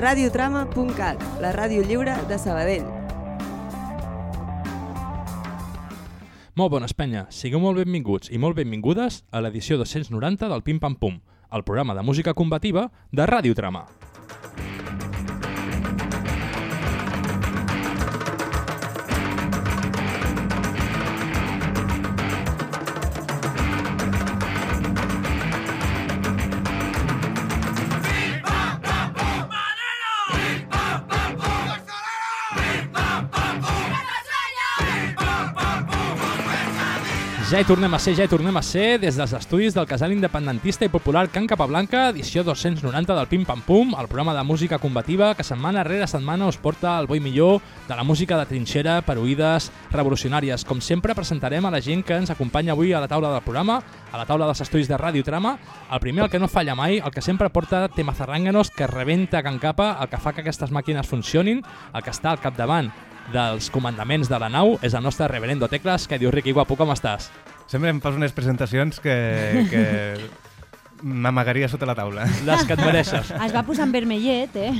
radiotrama.cat, la ràdio lliure de Sabadell. Molt bones, penya. Sigueu molt benvinguts i molt benvingudes a l'edició 290 del Pim Pam Pum, el programa de música combativa de Radiotrama. Ja hi tornem a ser, ja hi tornem a ser des dels estudis del casal independentista i popular Can Capablanca, edició 290 del Pim Pam Pum, el programa de música combativa que setmana rere setmana us porta el bo i millor de la música de trinxera per oïdes revolucionàries. Com sempre, presentarem a la gent que ens acompanya avui a la taula del programa, a la taula dels estudis de Ràdio Trama. El primer, el que no falla mai, el que sempre porta temes arrànganos, que rebenta Can Capa, el que fa que aquestes màquines funcionin, el que està al capdavant dels comandaments de la nau és el nostre reverendo Tecles, que diu Riqui Guapo, com estàs? Sempre em fas unes presentacions que, que m'amagaria sota la taula. Les que et mereixes. Es va posar en vermellet, eh?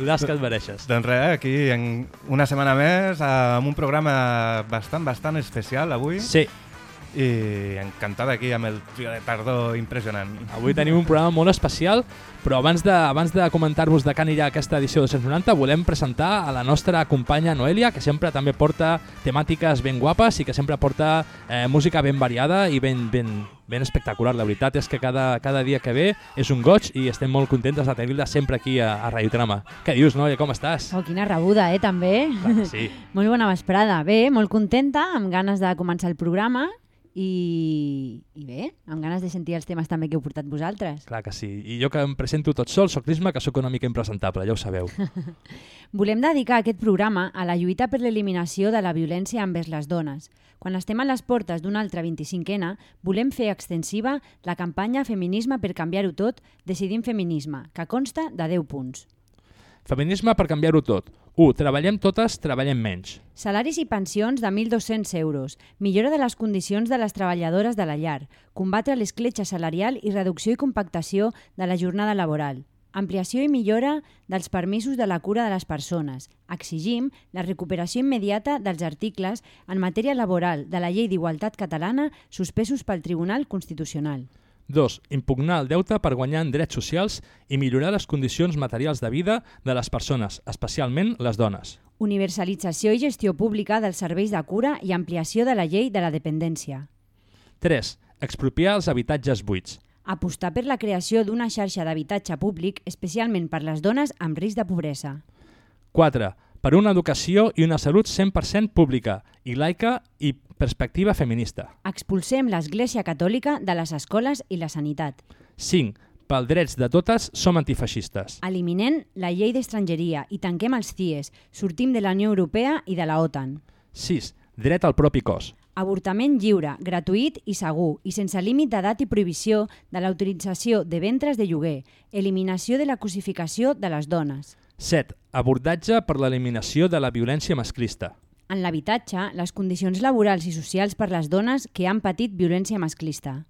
Les que et mereixes. Doncs res, aquí en una setmana més amb un programa bastant, bastant especial avui Sí, i encantat aquí amb el trio de tardor impressionant. avui tenim un programa molt especial, però abans de, abans de comentar-vos de què anirà aquesta edició 290, volem presentar a la nostra companya Noelia, que sempre també porta temàtiques ben guapes i que sempre porta eh, música ben variada i ben, ben, ben espectacular. La veritat és que cada, cada dia que ve és un goig i estem molt contentes de tenir-la sempre aquí a, a Radio Trama. Què dius, Noelia? Com estàs? Oh, quina rebuda, eh, també. Clar sí. Molt bona vesprada. Bé, molt contenta, amb ganes de començar el programa i, i bé, amb ganes de sentir els temes també que heu portat vosaltres. Clar que sí. I jo que em presento tot sol, soc l'Isma, que sóc una mica impresentable, ja ho sabeu. Volem dedicar aquest programa a la lluita per l'eliminació de la violència envers les dones. Quan estem a les portes d'una altra 25ena, volem fer extensiva la campanya Feminisme per canviar-ho tot, Decidim Feminisme, que consta de 10 punts. Feminisme per canviar-ho tot. 1. Treballem totes, treballem menys. Salaris i pensions de 1.200 euros, millora de les condicions de les treballadores de la llar, combatre l'escletxa salarial i reducció i compactació de la jornada laboral, ampliació i millora dels permisos de la cura de les persones. Exigim la recuperació immediata dels articles en matèria laboral de la Llei d'Igualtat Catalana suspesos pel Tribunal Constitucional. 2. Impugnar el deute per guanyar en drets socials i millorar les condicions materials de vida de les persones, especialment les dones. Universalització i gestió pública dels serveis de cura i ampliació de la Llei de la Dependència. 3. Expropiar els habitatges buits. Apostar per la creació d'una xarxa d'habitatge públic, especialment per les dones amb risc de pobresa. 4. Per una educació i una salut 100% pública i laica i perspectiva feminista. Expulsem l'Església Catòlica de les escoles i la sanitat. 5. Pel drets de totes som antifeixistes. Eliminem la llei d'estrangeria i tanquem els CIES. Sortim de la Unió Europea i de la OTAN. 6. Dret al propi cos. Avortament lliure, gratuït i segur i sense límit d'edat i prohibició de la utilització de ventres de lloguer. Eliminació de la cosificació de les dones. 7. Abordatge per l'eliminació de la violència masclista. En l'habitatge, les condicions laborals i socials per les dones que han patit violència masclista.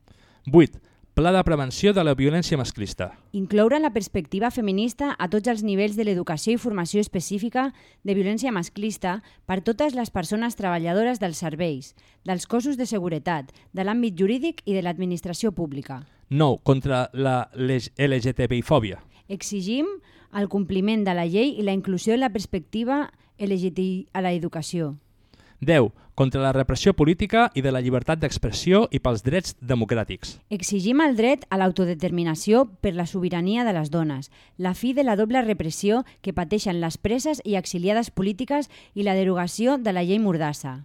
8. Pla de prevenció de la violència masclista. Incloure la perspectiva feminista a tots els nivells de l'educació i formació específica de violència masclista per totes les persones treballadores dels serveis, dels cossos de seguretat, de l'àmbit jurídic i de l'administració pública. 9. Contra la LGTBI-fòbia. Exigim el compliment de la llei i la inclusió de la perspectiva LGTBI a l'educació. 10. Contra la repressió política i de la llibertat d'expressió i pels drets democràtics. Exigim el dret a l'autodeterminació per la sobirania de les dones, la fi de la doble repressió que pateixen les preses i exiliades polítiques i la derogació de la llei Mordassa.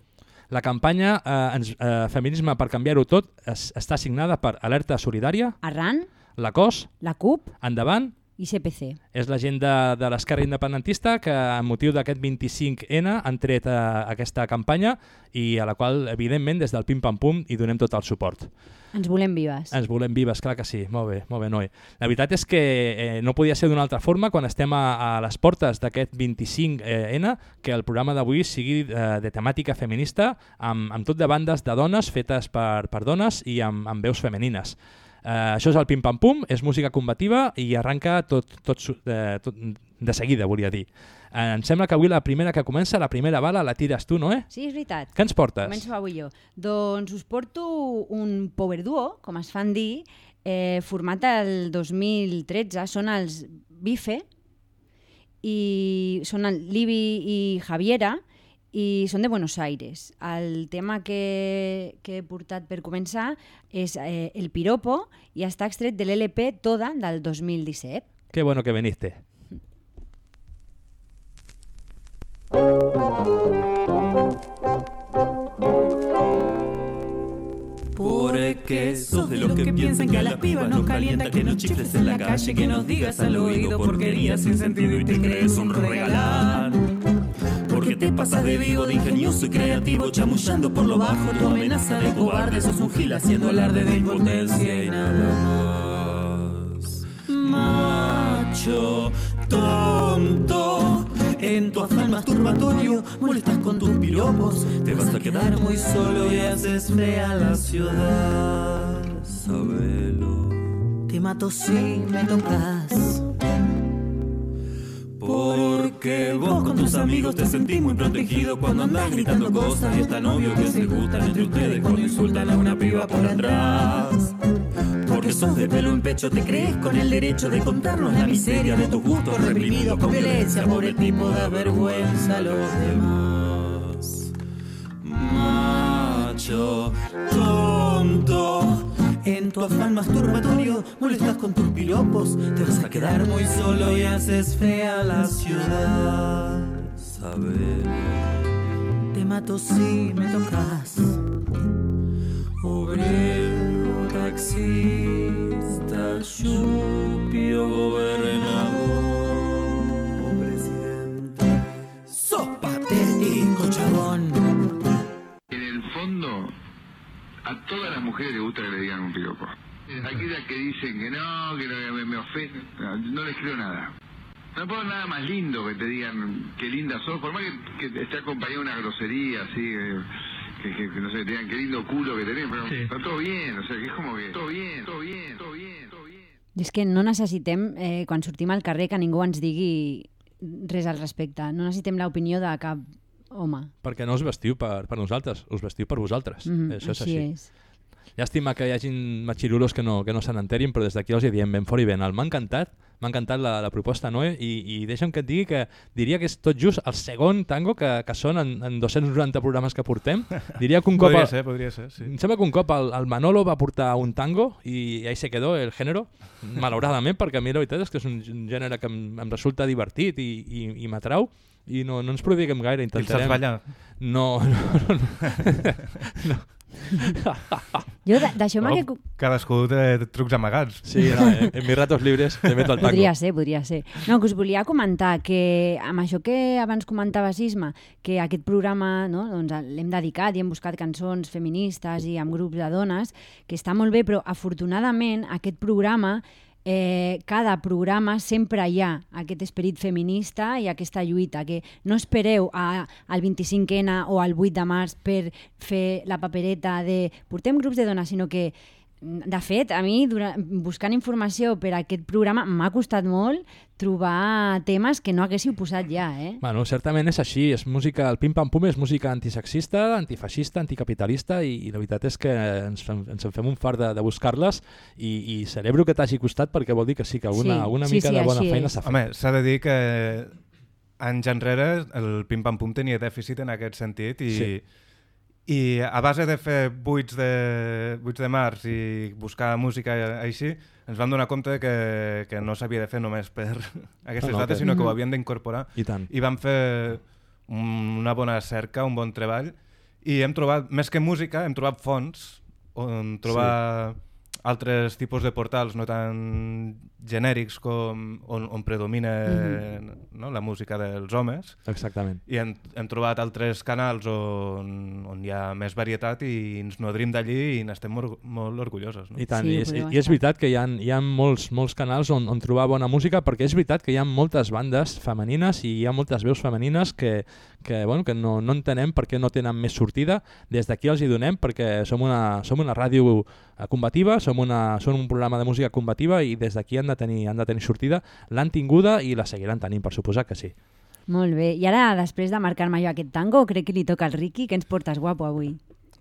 La campanya eh, ens, eh, Feminisme per canviar-ho tot es, està signada per Alerta Solidària, Arran, la COS, la CUP Endavant, i CPC. és la gent de, de l'esquerra independentista que amb motiu d'aquest 25N han tret eh, aquesta campanya i a la qual, evidentment, des del Pim Pam Pum hi donem tot el suport. Ens volem vives. Ens volem vives, clar que sí. Molt bé, molt bé, Noi. La veritat és que eh, no podia ser d'una altra forma quan estem a, a les portes d'aquest 25N que el programa d'avui sigui eh, de temàtica feminista amb, amb tot de bandes de dones fetes per, per dones i amb, amb veus femenines. Uh, això és el Pim Pam Pum, és música combativa i arranca tot, tot, eh, tot de seguida, volia dir. Eh, em sembla que avui la primera que comença, la primera bala, la tires tu, no, eh? Sí, és veritat. Què ens portes? Començo avui jo. Doncs us porto un power duo, com es fan dir, eh, format el 2013. Són els Bife, i són el Livi i Javiera, i són de Buenos Aires. El tema que, que he portat per començar és eh, El Piropo i està extret de l'LP Toda del 2017. Qué bueno que veniste. Porque sos de los que piensan que a las pibas nos calienta que nos chifles en la calle, que nos digas al oído porquerías sin sentido y te crees un regalán. Te pasas de vivo, de ingenioso y creativo, chamullando por lo bajo tu amenaza de cobarde, sos un gil haciendo alarde de impotencia y nada más. Macho, tonto, en tu afán masturbatorio molestas con tus piropos, te vas a quedar muy solo y haces fea la ciudad. Sabelo. Te mato si me tocas. Porque vos con tus amigos te sentís muy protegido cuando andás gritando cosas y es tan obvio que se gustan entre ustedes cuando insultan a una piba por atrás. Porque sos de pelo en pecho, te crees con el derecho de contarnos la miseria de tus gustos reprimidos con violencia, pobre tipo da vergüenza a los demás. Macho, tu afán masturbatorio molestas con tus piropos, te vas a quedar muy solo y haces fea la ciudad. Sabelo, te mato si me tocas. Obrero, taxista, chupio, gobernador a todas las mujeres les gusta que le digan un piropo. Aquellas que dicen que no, que no, me, me ofenden, no, no les creo nada. No puedo nada más lindo que te digan qué linda sos, por más que, que esté acompañado de una grosería así, que, que- que no sé, te digan qué lindo culo que tenés, pero está todo bien, o sea, que es como que todo bien, todo bien, todo bien, todo bien. I és que no necessitem, eh, quan sortim al carrer, que ningú ens digui res al respecte. No necessitem l'opinió de cap home. Perquè no us vestiu per, per nosaltres, us vestiu per vosaltres. Mhm, Això és així així. és. Llàstima que hi hagin machirulos que no, que no se n'enterin, però des d'aquí els hi diem ben fort i ben alt. M'ha encantat, m'ha encantat la, la proposta, Noé, i, i deixa'm que et digui que diria que és tot just el segon tango que, que són en, en 290 programes que portem. Diria que un cop... Podria el- ser, podria ser, sí. Em sembla que un cop el, el Manolo va portar un tango i ahí se quedó el género, malauradament, perquè a mi la veritat és que és un gènere que em, em resulta divertit i, i, i m'atrau i no, no ens prodiguem gaire, I intentarem... ballar? No, no, no, no. Jo, de- deixeu-me Oh, que... Cadascú té trucs amagats. Sí, no, en, en mis ratos libres me meto al tango. Podria ser, podria ser. No, que us volia comentar que amb això que abans comentava Sisma, que aquest programa no, doncs, l'hem dedicat i hem buscat cançons feministes i amb grups de dones, que està molt bé, però afortunadament aquest programa eh, cada programa sempre hi ha aquest esperit feminista i aquesta lluita, que no espereu a, al 25N o al 8 de març per fer la papereta de portem grups de dones, sinó que de fet, a mi, durant, buscant informació per a aquest programa, m'ha costat molt trobar temes que no haguéssiu posat ja, eh? Bueno, certament és així, és música, el pim-pam-pum és música antisexista, antifeixista, anticapitalista i, i la veritat és que ens, fem, ens en fem un fart de, de buscar-les i, i celebro que t'hagi costat perquè vol dir que sí que alguna, Sí, alguna sí, mica sí, de bona feina s'ha fet. Home, s'ha de dir que anys enrere el pim-pam-pum tenia dèficit en aquest sentit i, Sí. I a base de fer buits de, buits de març i buscar música així, ens vam donar compte que, que no s'havia de fer només per aquestes No, no, dates, que- sinó que ho havien d'incorporar. I tant. I vam fer un- una bona cerca, un bon treball, i hem trobat, més que música, hem trobat fonts on trobar altres tipus de portals no tan genèrics com on, on predomina no, la música dels homes Exactament. i hem, hem trobat altres canals on, on hi ha més varietat i ens nodrim d'allí i n'estem molt, molt orgullosos. No? I tant, Sí, i, és, podeu i és veritat que hi ha, hi ha molts, molts canals on, on trobar bona música perquè és veritat que hi ha moltes bandes femenines i hi ha moltes veus femenines que, que, bueno, que no, no entenem per què no tenen més sortida. Des d'aquí els hi donem perquè som una, som una ràdio eh, combativa, som, una, som un programa de música combativa i des d'aquí han, de tenir, han de tenir sortida. L'han tinguda i la seguiran tenint, per suposar que sí. Molt bé. I ara, després de marcar-me jo aquest tango, crec que li toca al Ricky, que ens portes guapo avui.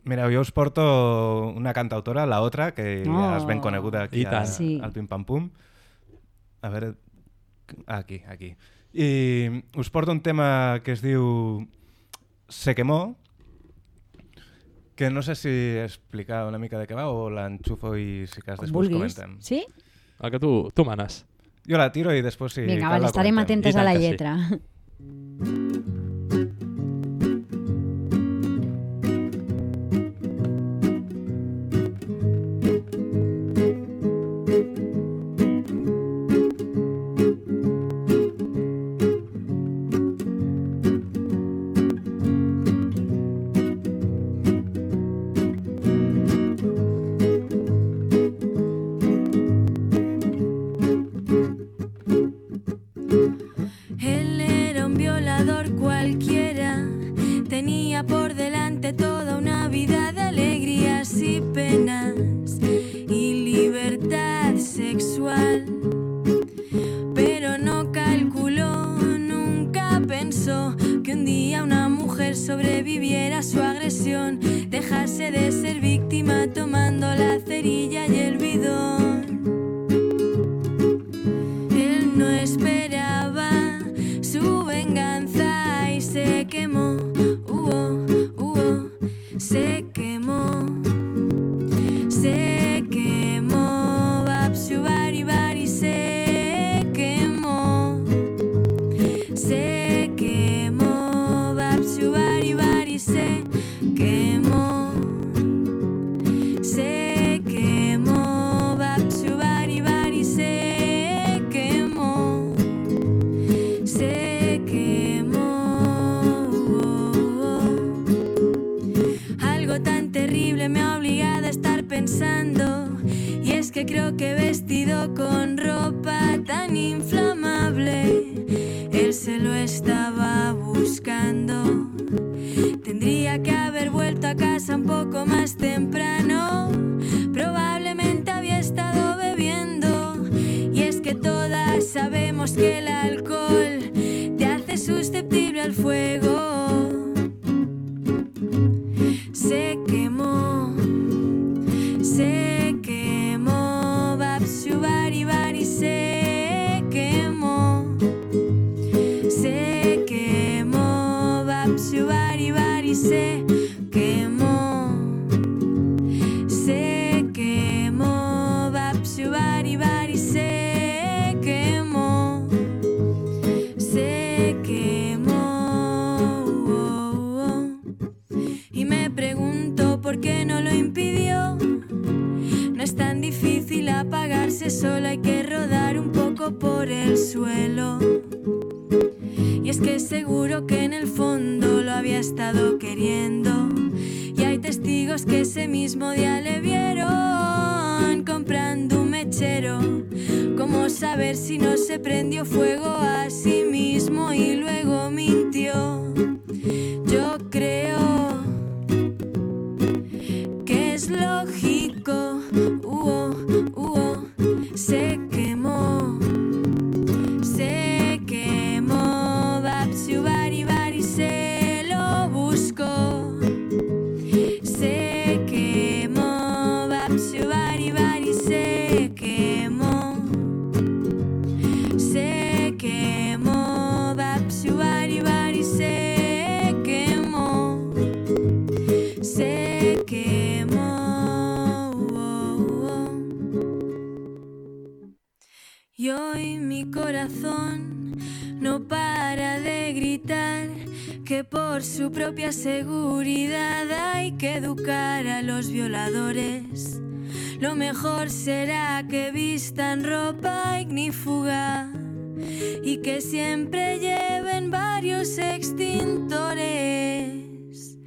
Mira, jo us porto una cantautora, la otra, que Oh. ja és ben coneguda aquí a, Sí. al Pim Pam Pum. A veure... Aquí, aquí. I us porto un tema que es diu Se quemó, que no sé si explicar una mica de què va o l'enxufo i si cas després vulguis. comentem. Sí? El que tu, tu manes. Jo la tiro i després si Vinga, cal vale, la estarem comentem. a la que sí. Sexual. Pero no calculó, nunca pensó que un día una mujer sobreviviera a su agresión, dejase de ser víctima tomando la cerilla y el bidón. Que vestido con ropa tan inflamable, quemó, Babsu Bari se quemó. Se quemó. Y hoy mi corazón no para de gritar que por su propia seguridad hay que educar a los violadores. Lo mejor será que vistan ropa ignífuga y que siempre lleven varios extintores.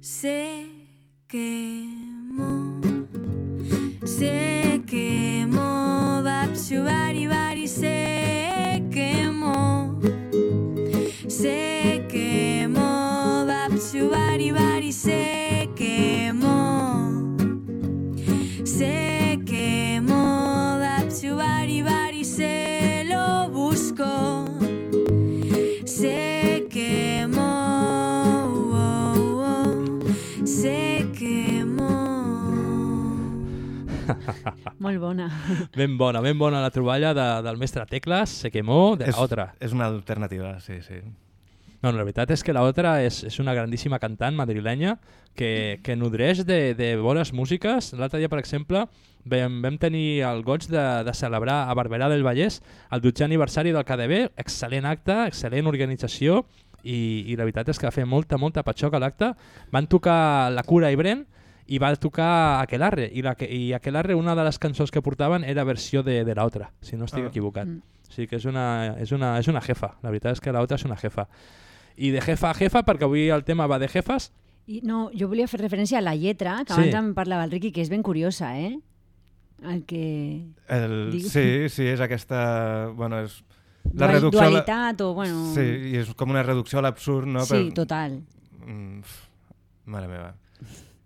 Se quemó. Se quemó, Babsu Molt bona. Ben bona, ben bona la troballa de, del mestre Tecles, Se quemó, de és, la otra. És una alternativa, sí, sí. No, no, la veritat és que la otra és, és una grandíssima cantant madrilenya que, que nodreix de, de bones músiques. L'altre dia, per exemple, vam, vam tenir el goig de, de celebrar a Barberà del Vallès el 12è aniversari del KDB. Excel·lent acte, excel·lent organització i, i la veritat és que va fer molta, molta patxoca l'acte. Van tocar La Cura i Bren i va tocar Aquelarre i, la, que- i Aquelarre una de les cançons que portaven era versió de, de l'altra, si no estic Ah. equivocat. Mm. O sigui que és una, és, una, és una jefa, la veritat és que l'altra és una jefa. I de jefa a jefa, perquè avui el tema va de jefes, I no, jo volia fer referència a la lletra, que Sí. abans em parlava el Riqui, que és ben curiosa, eh? El que... El, sí, sí, és aquesta... Bueno, és la Dual- reducció... a la- Dualitat o, bueno... Sí, i és com una reducció a l'absurd, no? sí, total. Mm, mare meva.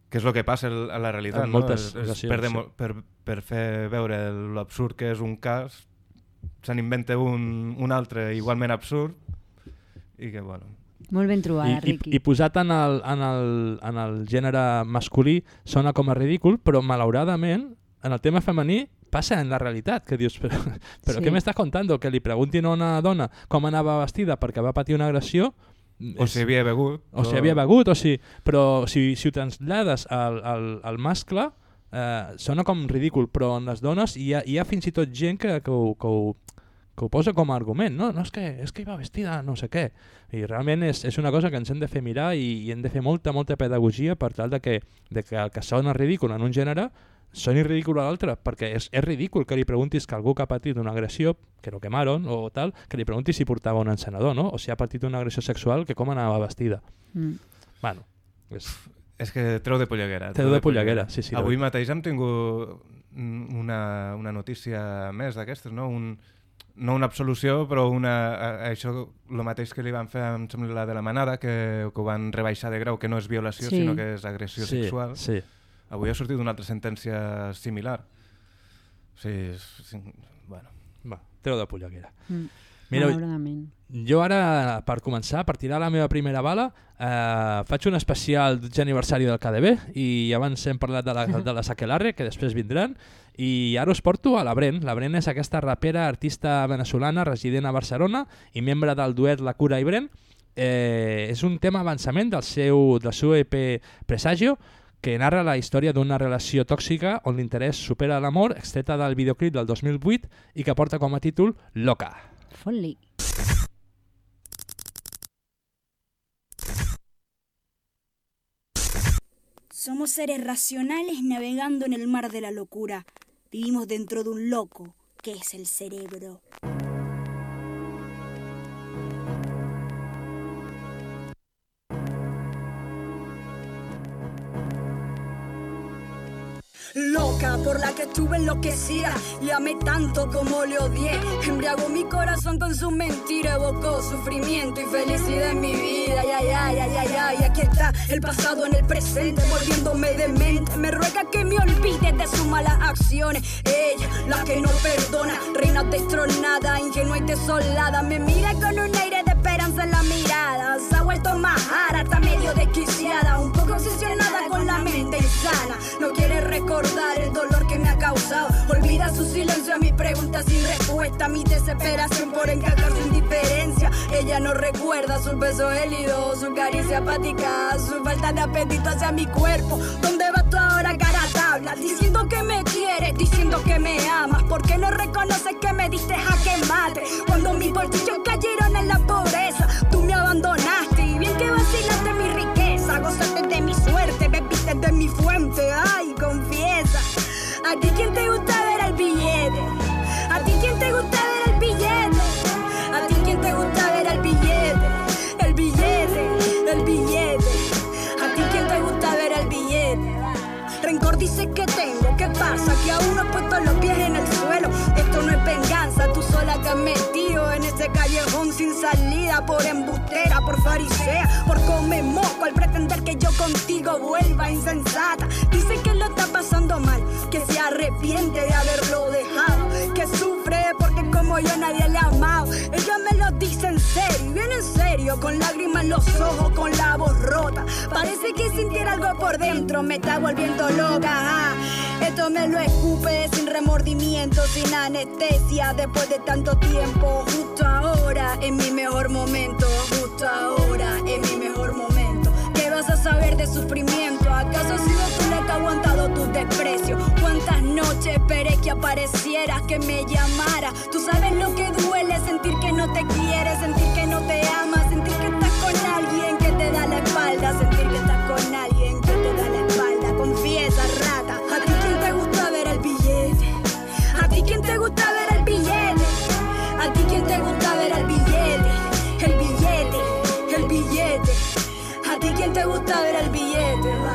Què és el que passa a la realitat, En no? moltes És- és ocasions, per, sí. demo- per, per fer veure l'absurd que és un cas, se n'inventa un, un altre igualment absurd i que, bueno... Molt ben i, trobada, i, Riqui. i posat en el, en, el, en el gènere masculí sona com a ridícul, però malauradament en el tema femení passa en la realitat, que dius, però, però Sí. què m'estàs contant? Que li preguntin a una dona com anava vestida perquè va patir una agressió, O si havia begut... o si havia begut, o si, però si, si ho translades al, al, al mascle, eh, sona com ridícul, però en les dones hi ha, hi ha fins i tot gent que, que, ho, que, ho, que ho posa com a argument, no? no és, que, és que hi va vestida no sé què. I realment és, és una cosa que ens hem de fer mirar i, i hem de fer molta, molta pedagogia per tal de que, de que el que sona ridícul en un gènere soni ridícul a l'altre, perquè és, és ridícul que li preguntis que algú que ha patit una agressió, que lo quemaron o tal, que li preguntis si portava un encenedor, no? O si ha patit una agressió sexual, que com anava vestida. Mm. Bueno, és, És que treu de polleguera. Treu de polleguera, sí, sí, Avui mateix hem tingut una, una notícia més d'aquestes, no? Un, no una absolució, però una, això el mateix que li van fer, em sembla, la de la manada, que, que ho van rebaixar de grau, que no és violació, Sí. sinó que és agressió sí, sexual. Sí. Avui ha sortit una altra sentència similar. Sí, és, sí, bueno. Va, treu de polleguera. Mm. Mira, jo ara, per començar, per tirar la meva primera bala, eh, faig un especial 12 aniversari del KDB i abans hem parlat de, la, de les Aquelarre, que després vindran, i ara us porto a la Bren. La Bren és aquesta rapera, artista venezolana, resident a Barcelona i membre del duet La Cura i Bren. Eh, és un tema avançament del seu, del seu EP Presagio, que narra la història d'una relació tòxica on l'interès supera l'amor, extreta del videoclip del 2008 i que porta com a títol Loca. Fot-li. Somos seres racionales navegando en el mar de la locura. Vivimos dentro de un loco, que es el cerebro. Loca por la que estuve enloquecida, le amé tanto como le odié. Embriagó mi corazón con su mentira, evocó sufrimiento y felicidad en mi vida. Ay, ay, ay, ay, ay, aquí está el pasado en el presente, volviéndome demente. Me ruega que me olvide de sus malas acciones. Ella, la que no perdona, reina destronada, ingenua y desolada. Me mira con un aire de esperanza en la mirada. Se ha vuelto majara, está medio desquiciada, No quiere recordar el dolor que me ha causado. Olvida su silencio a mis preguntas sin respuesta. Mi desesperación por encajar su indiferencia. Ella no recuerda sus besos gélidos, su caricia apática, su falta de apetito hacia mi cuerpo. ¿Dónde vas tú ahora, cara tabla? Diciendo que me quieres, diciendo que me amas. ¿Por qué no reconoces que me diste a que mate? Cuando mis bolsillos cayeron en la pobreza, tú me abandonaste. Y bien que vacilaste mi riqueza, gozaste de mi suerte, bebiste de mi fuente. Ay, confiesa. ¿A ti quién te gusta ver el billete? ¿A ti quién te gusta ver el billete? ¿A ti quién te gusta ver el billete? El billete, el billete. ¿A ti quién te gusta ver el billete? Rencor dice que tengo, ¿qué pasa? Que aún no he puesto los pies en has metido en ese callejón sin salida. Por embustera, por farisea, por comer moco al pretender que yo contigo vuelva insensata. Dice que lo está pasando mal, que se arrepiente de haberlo dejado, yo nadie le ha amado. Ella me lo dice en serio, bien en serio, con lágrimas en los ojos, con la voz rota. Parece que sintiera algo por dentro, me está volviendo loca. ajá. Esto me lo escupe sin remordimiento, sin anestesia, después de tanto tiempo. Justo ahora, en mi mejor momento, justo ahora, en mi mejor momento. ¿Qué vas a saber de sufrimiento? ¿Acaso has aguantado tus desprecios? ¿Cuántas noches esperé que aparecieras, que me llamaras? Tú sabes lo que duele, sentir que no te quiere, sentir que no te ama, sentir que estás con alguien que te da la espalda, sentir que estás con alguien que te da la espalda. Confiesa, rata, ¿a ti quién te gusta ver el billete? ¿A ti quién te gusta ver el billete? ¿A ti quién te gusta ver el billete? El billete, el billete. ¿A ti quién te gusta ver el billete?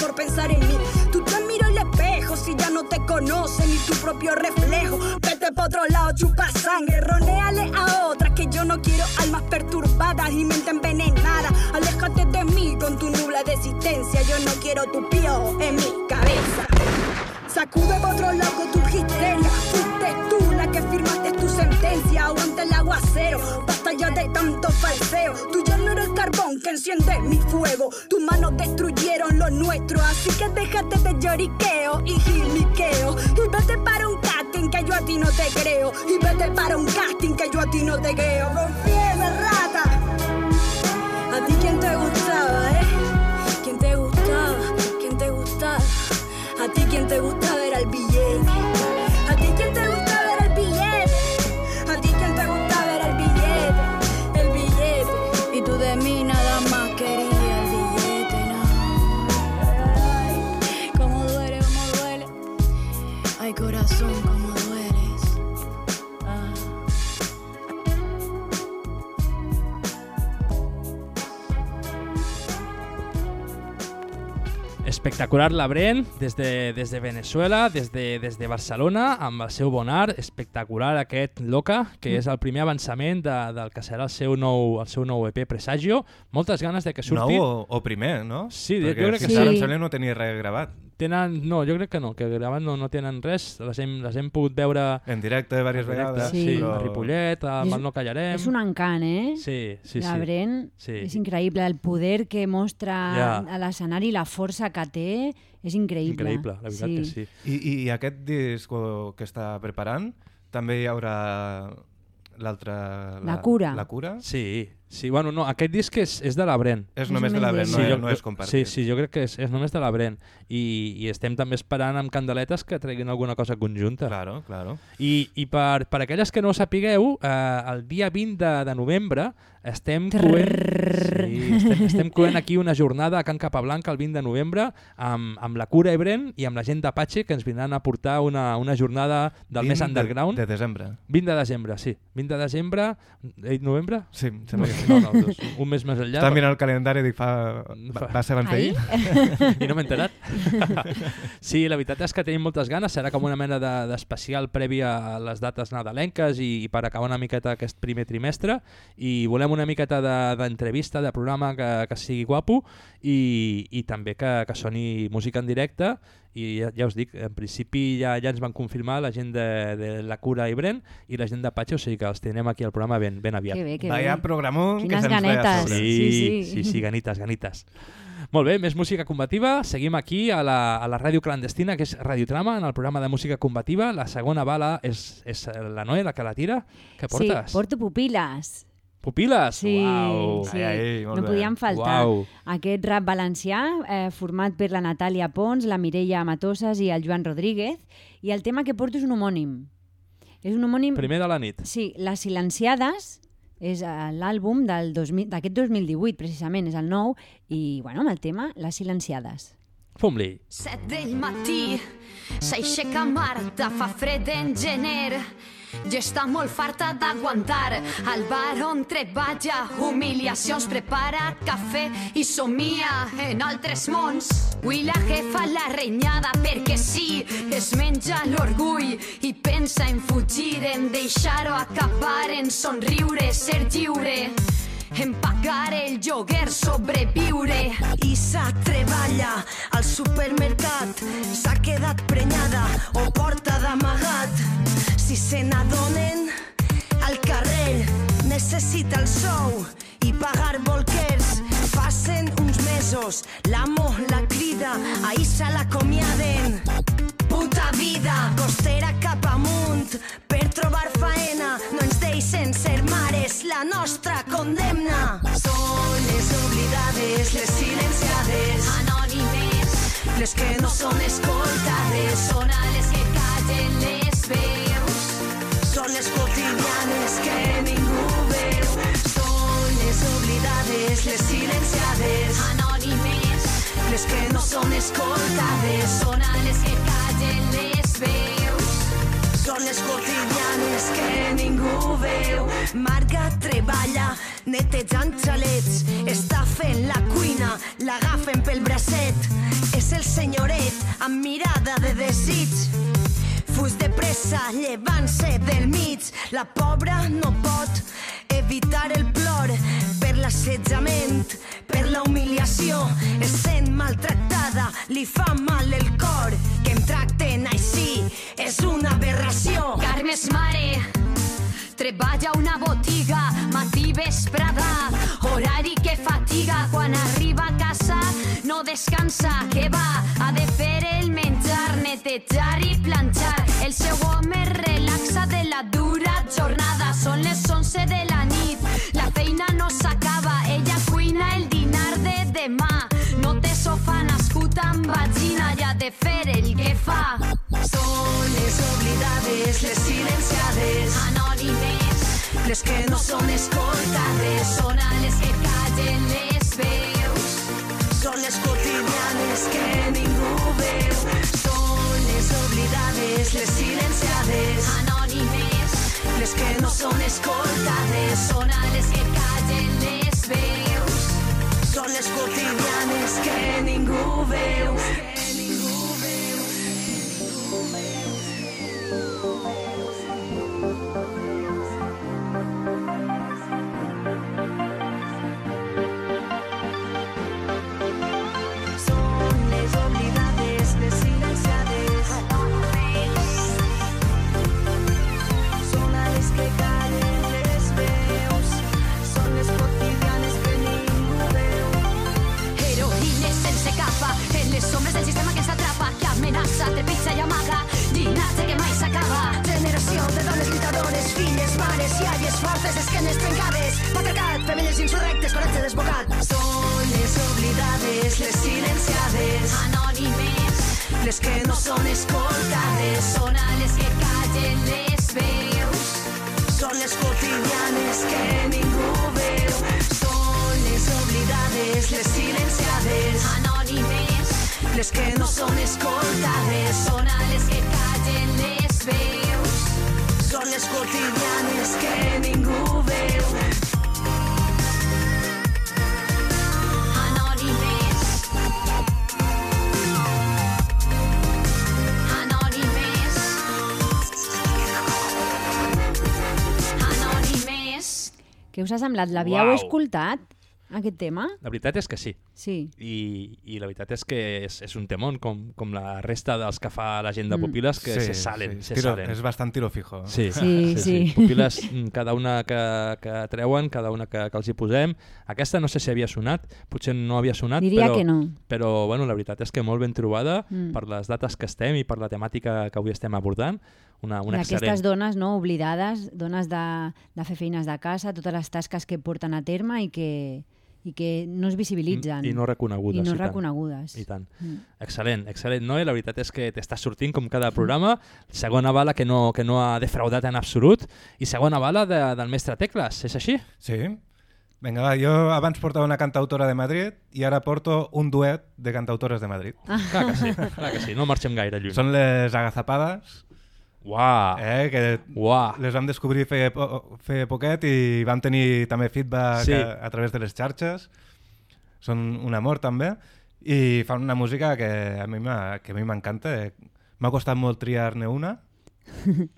Por pensar en mí. Tú te miro al espejo si ya no te conoces ni tu propio reflejo. Vete pa' otro lado, chupa sangre, roneale a otras que yo no quiero almas perturbadas y mente envenenada. Aléjate de mí con tu nubla de existencia. Yo no quiero tu pío en mi cabeza. Sacude por otro lado tu histeria. Fuiste tú la que firmaste tu sentencia. Aguanta el aguacero. Basta ya de tanto falseo. Tú ya no eres el carbón que enciende mi fuego. Tus manos destruyeron lo nuestro. Así que déjate de lloriqueo y gilmiqueo. Y vete para un casting que yo a ti no te creo. Y vete para un casting que yo a ti no te creo. Confiesa, rata. ¿A ti quién te gustaba, eh? ¿Quién te gustaba? ¿Quién te gustaba? ¿A ti quién te gusta ver al billete? Espectacular la Bren, des de, des de Venezuela, des de, des de Barcelona, amb el seu bon art, espectacular aquest Loca, que és el primer avançament de, del que serà el seu nou, el seu nou EP Presagio. Moltes ganes de que surti. Nou o, o primer, no? Sí, Perquè jo crec que fins ara sí. em sembla no tenia res gravat. Tenen, no, jo crec que no, que gravant no, no tenen res, les hem, les hem pogut veure En directe diverses en directe, vegades. sí, Sí. a Ripollet, a És- Mal no callarem. És un encant, eh? Sí, sí, la sí. Bren Sí. és increïble. El poder que mostra Ja. a l'escenari, la força que té, és increïble. Increïble, la veritat que sí. I, I aquest disc que està preparant, també hi haurà l'altre... La cura. La cura? Sí, sí, bueno, no, aquest disc és, és de la Bren. És És només de la Bren, no, jo- és, no és compartit. Sí, sí, jo crec que és, és només de la Bren. I, I estem també esperant amb candeletes que treguin alguna cosa conjunta. Claro, claro. I, i per, per aquelles que no ho sapigueu, eh, el dia 20 de, de novembre estem coent, sí, estem, estem coent aquí una jornada a Can Capablanca el 20 de novembre amb, amb la Cura Ebren i amb la gent d'Apache que ens vindran a portar una, una jornada del 20 més underground. De, de desembre. 20 de desembre, sí. 20 de desembre, he dit novembre? Sí, em sembla que sí. No, no, un mes més enllà. Estava mirant el calendari i dic, fa... va, va ser abans Ahir? d'ahir? I no m'he enterat. sí, la veritat és que tenim moltes ganes. Serà com una mena de- d'especial previ a les dates nadalenques i, i per acabar una miqueta aquest primer trimestre. I volem una miqueta de- d'entrevista, de, de programa que, que sigui guapo i, i també que, que soni música en directe. I ja, ja us dic, en principi ja, ja ens van confirmar la gent de, de La Cura i Bren i la gent de Patxe, o sigui que els tindrem aquí al programa ben, ben aviat. Que bé, que Vaya bé. programón que Quines se'ns ve a ganetes. sobre. Sí, Sí, sí, sí. sí, ganites, ganites. Molt bé, més música combativa. Seguim aquí a la, a la ràdio clandestina, que és Radiotrama, en el programa de música combativa. La segona bala és, és la Noe, la que la tira. Què portes? Sí, porto pupiles. Pupil·les? Sí, Uau. sí. Ai, ai, molt no bé. podien faltar. Uau. Aquest rap valencià, eh, format per la Natàlia Pons, la Mireia Matosas i el Joan Rodríguez. I el tema que porto és un homònim. És un homònim... Primer de la nit. Sí, Les Silenciades és eh, l'àlbum del 2000 d'aquest 2018, precisament, és el nou, i, bueno, amb el tema Les Silenciades. Fum-li. Set del matí, s'aixeca Marta, fa fred en gener. Ja està molt farta d'aguantar. Al bar on treballa, humiliacions, prepara cafè i somia en altres mons. Avui la jefa la renyada perquè sí, es menja l'orgull i pensa en fugir, en deixar-ho acabar, en somriure, ser lliure. En pagar el lloguer, sobreviure. Isa treballa al supermercat, s'ha quedat prenyada o porta d'amagat si se n'adonen al carrer necessita el sou i pagar bolquers. Passen uns mesos, l'amo la crida, ahir se l'acomiaden. Puta vida, costera cap amunt, per trobar faena, no ens deixen ser mares, la nostra condemna. Són les oblidades, les silenciades, anònimes, les que no són escoltades, són a les que les quotidianes que ningú veu. Són les oblidades, les silenciades, Anònimes, les que no són escoltades, són a les que callen les veus. són les quotidianes que ningú veu. Marga treballa netejant xalets, està fent la cuina, l'agafen pel bracet. És el senyoret amb mirada de desig. Fus de pressa, llevant-se del mig. La pobra no pot evitar el plor per l'assetjament, per la humiliació. Es sent maltractada, li fa mal el cor. Que em tracten així és una aberració. Carme és mare, treballa una botiga, matí vesprada, horari que fatiga, quan arriba a casa no descansa, que va, ha de fer el menjar, netejar i planxar, el seu home es relaxa de la dura jornada, són les 11 de la nit, la feina no s'acaba, ella cuina el dinar de demà, no té sofà nascut amb vagina de fer el que fa. Són les oblidades, les silenciades, Anònimes, les que no són escoltades, són a les que callen les veus. són les quotidianes que ningú veu. Oblidades, les silenciades, Anònimes, les que no són escoltades, són a les que callen les veus. són les quotidianes que ningú veu. Fortes, esquenes trencades, patriarcat, femelles insurrectes, coratge desbocat. Són les oblidades, les silenciades, Anònimes, les que no són escoltades, són a les que callen les veus. són les quotidianes que ningú veu. Són les oblidades, les silenciades, Anònimes, les que no són escoltades, Què us ha semblat? L'havíeu escoltat, aquest tema? La veritat és que sí. Sí. I, i la veritat és que és, és un temón, com, com la resta dels que fa la gent de Pupiles, que se salen, se Tiro, salen. és bastant tiro fijo. Sí, Sí, sí. Pupiles, mm, cada una que, que treuen, cada una que, que els hi posem. Aquesta no sé si havia sonat, potser no havia sonat, Diria però, que no. però bueno, la veritat és que molt ben trobada Mm. per les dates que estem i per la temàtica que avui estem abordant. Una, una D'aquestes excel·lent... dones no oblidades, dones de, de fer feines de casa, totes les tasques que porten a terme i que, i que no es visibilitzen. I no reconegudes. I no tant. reconegudes. I tant. Mm. Excel·lent, excel·lent, Noé. La veritat és que t'estàs sortint com cada programa. Segona bala que no, que no ha defraudat en absolut i segona bala de, del mestre Tecles, és així? Sí. Vinga, va, jo abans portava una cantautora de Madrid i ara porto un duet de cantautores de Madrid. Ah. Clar que sí, clar que sí. No marxem gaire lluny. Són les agazapades, Uau, eh, que uau. les vam descobrir feia, po poquet i vam tenir també feedback Sí. a, a través de les xarxes. Són un amor també i fan una música que a mi m'ha- que a mi m'encanta. M'ha costat molt triar-ne una.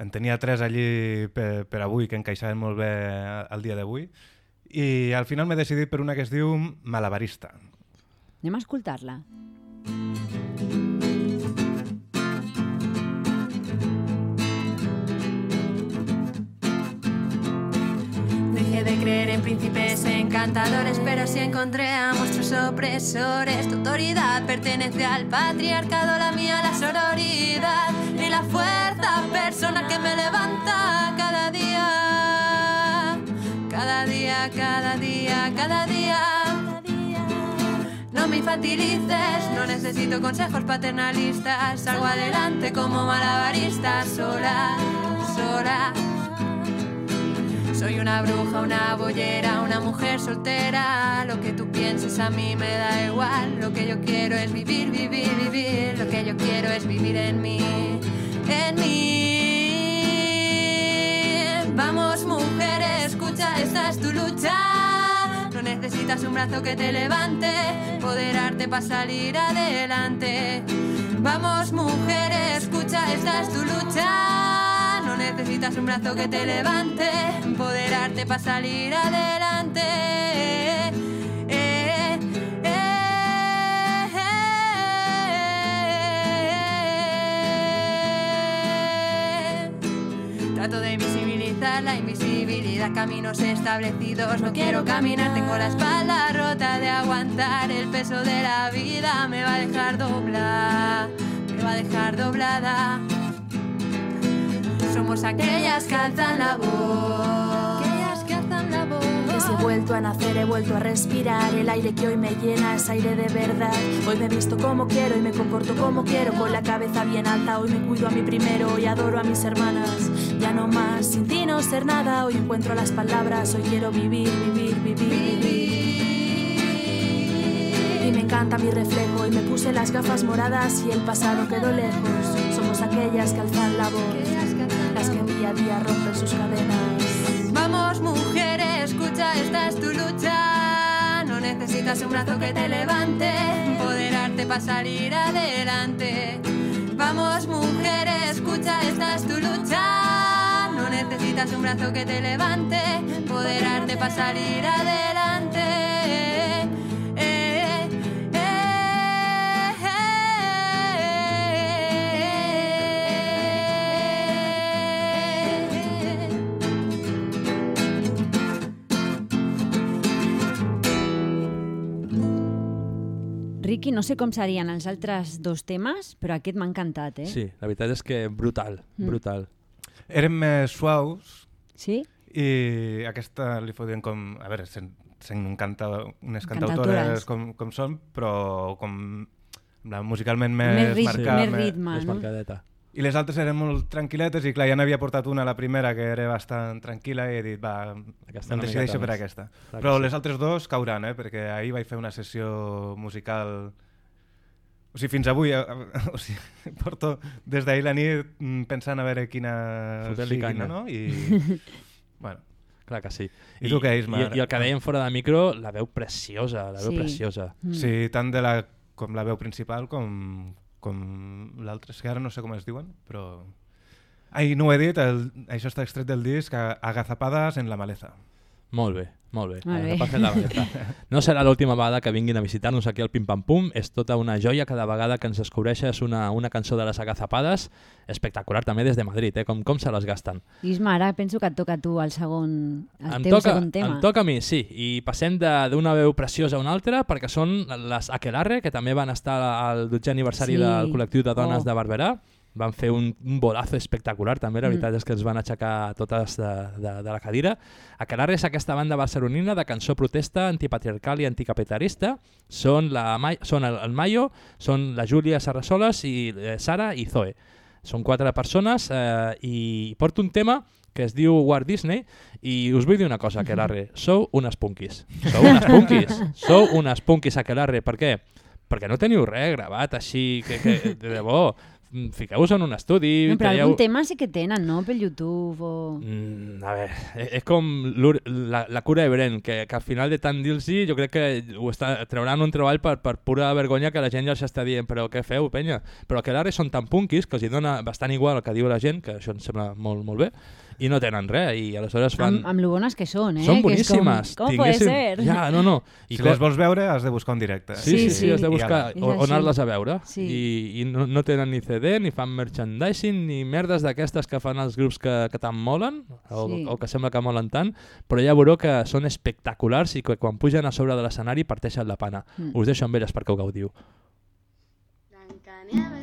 En tenia tres allí per, per avui que encaixaven molt bé al dia d'avui i al final m'he decidit per una que es diu Malabarista. Anem a escoltar-la. Creer en príncipes encantadores, pero si encontré a monstruos opresores, tu autoridad pertenece al patriarcado, la mía la sororidad y la fuerza personal que me levanta cada día, cada día, cada día, cada día. No me infantilices, no necesito consejos paternalistas. Salgo adelante como malabarista, sola, sola. Soy una bruja, una bollera, una mujer soltera. Lo que tú pienses a mí me da igual. Lo que yo quiero es vivir, vivir, vivir. Lo que yo quiero es vivir en mí, en mí. Vamos, mujer, escucha, esta es tu lucha. No necesitas un brazo que te levante, poderarte para salir adelante. Vamos, mujer, escucha, esta es tu lucha. No necesitas un brazo que te levante, empoderarte para salir adelante. Eh, eh, eh. Trato de invisibilizar la invisibilidad, caminos establecidos. No quiero caminar, tengo la espalda rota de aguantar. El peso de la vida me va a dejar doblada, me va a dejar doblada. Somos aquellas que alzan la voz. Aquellas que alzan la voz. Que si he vuelto a nacer, he vuelto a respirar. El aire que hoy me llena es aire de verdad. Hoy me he visto como quiero y me comporto como quiero. Con la cabeza bien alta, hoy me cuido a mí primero y adoro a mis hermanas. Ya no más, sin ti no ser nada. Hoy encuentro las palabras, hoy quiero vivir, vivir, vivir, vivir. Y me encanta mi reflejo y me puse las gafas moradas y el pasado quedó lejos. Somos aquellas que alzan la voz, Vamos, mujer, escucha, esta es tu lucha. No necesitas un brazo que te levante, empoderarte para salir adelante. Vamos, mujer, escucha, esta es tu lucha. No necesitas un brazo que te levante, empoderarte para salir adelante. Riqui, no sé com serien els altres dos temes, però aquest m'ha encantat, eh? Sí, la veritat és que brutal, Mm. brutal. Eren més suaus Sí? i aquesta li fotien com... A veure, sent, sent un canta, unes Cantautores. cantautores com, com són, però com musicalment més, Més rit- marcat, més ritme, És no? marcadeta. I les altres eren molt tranquil·letes i clar, ja n'havia portat una, la primera, que era bastant tranquil·la i he dit, va, Aquesta em decideixo per més. aquesta. Clar Però sí. les altres dos cauran, eh? perquè ahir vaig fer una sessió musical... O sigui, fins avui, eh, o sigui, porto des d'ahir la nit mm, pensant a veure quina canya. no? I, bueno, Clar que sí. I tu què, Isma? I, I el que dèiem fora de micro, la veu preciosa, la veu Sí. preciosa. Mm. sí, tant de la, com la veu principal com, com l'altra, és que ara no sé com es diuen, però... Ai, no ho he dit, el, això està extret del disc a- Agazapadas en la maleza. Molt bé, molt bé. Molt bé. La maleta. No serà l'última vegada que vinguin a visitar-nos aquí al Pim Pam Pum. És tota una joia cada vegada que ens descobreixes una, una cançó de les agazapades. Espectacular també des de Madrid, eh? com, com se les gasten. Isma, ara penso que et toca tu el segon, el em, teu toca, segon tema. em toca a mi, sí. I passem de- d'una veu preciosa a una altra perquè són les Aquelarre, que també van estar al 12è aniversari Sí. del col·lectiu de dones Oh. de Barberà. Van fer un, un bolazo espectacular, també, la Mm. veritat és que ens van aixecar totes de, de, de la cadira. Aquelarre és aquesta banda barcelonina de cançó protesta, antipatriarcal i anticapitalista. Són, la, són el, el Mayo, són la Júlia Sarrasoles i eh, Sara i Zoe. Són quatre persones eh, i porto un tema que es diu Walt Disney i us vull dir una cosa, Aquelarre, sou unes punquis. Sou unes punquis. sou unes punquis, Aquelarre. Per què? Perquè no teniu res gravat així, que, que de debò, fiqueu-vos en un estudi... No, però traieu- algun tema sí que tenen, no? Pel YouTube o... Mm, a veure, és és com la, la cura de Bren, que, que al final de tant dir-los jo crec que ho està, trauran un treball per, per pura vergonya que la gent ja els està dient però què feu, penya? Però que l'Arri són tan punquis que els hi dona bastant igual el que diu la gent, que això em sembla molt, molt bé, i no tenen res, i aleshores fan... Amb, amb lo bones que són, eh? Són Que és com, boníssimes. Com pot tinguéssim- ser? Ja, no, no. I si co- les vols veure, has de buscar un directe. Sí, sí, sí, Sí, has de sí. buscar És on, anar-les a veure Sí. i, i no, no tenen ni CD ni fan merchandising, ni merdes d'aquestes que fan els grups que, que tant molen, o, Sí. o que sembla que molen tant, però ja veureu que són espectaculars i que quan pugen a sobre de l'escenari parteixen la pana. Mm. Us deixo amb elles perquè ho gaudiu. Blancanieves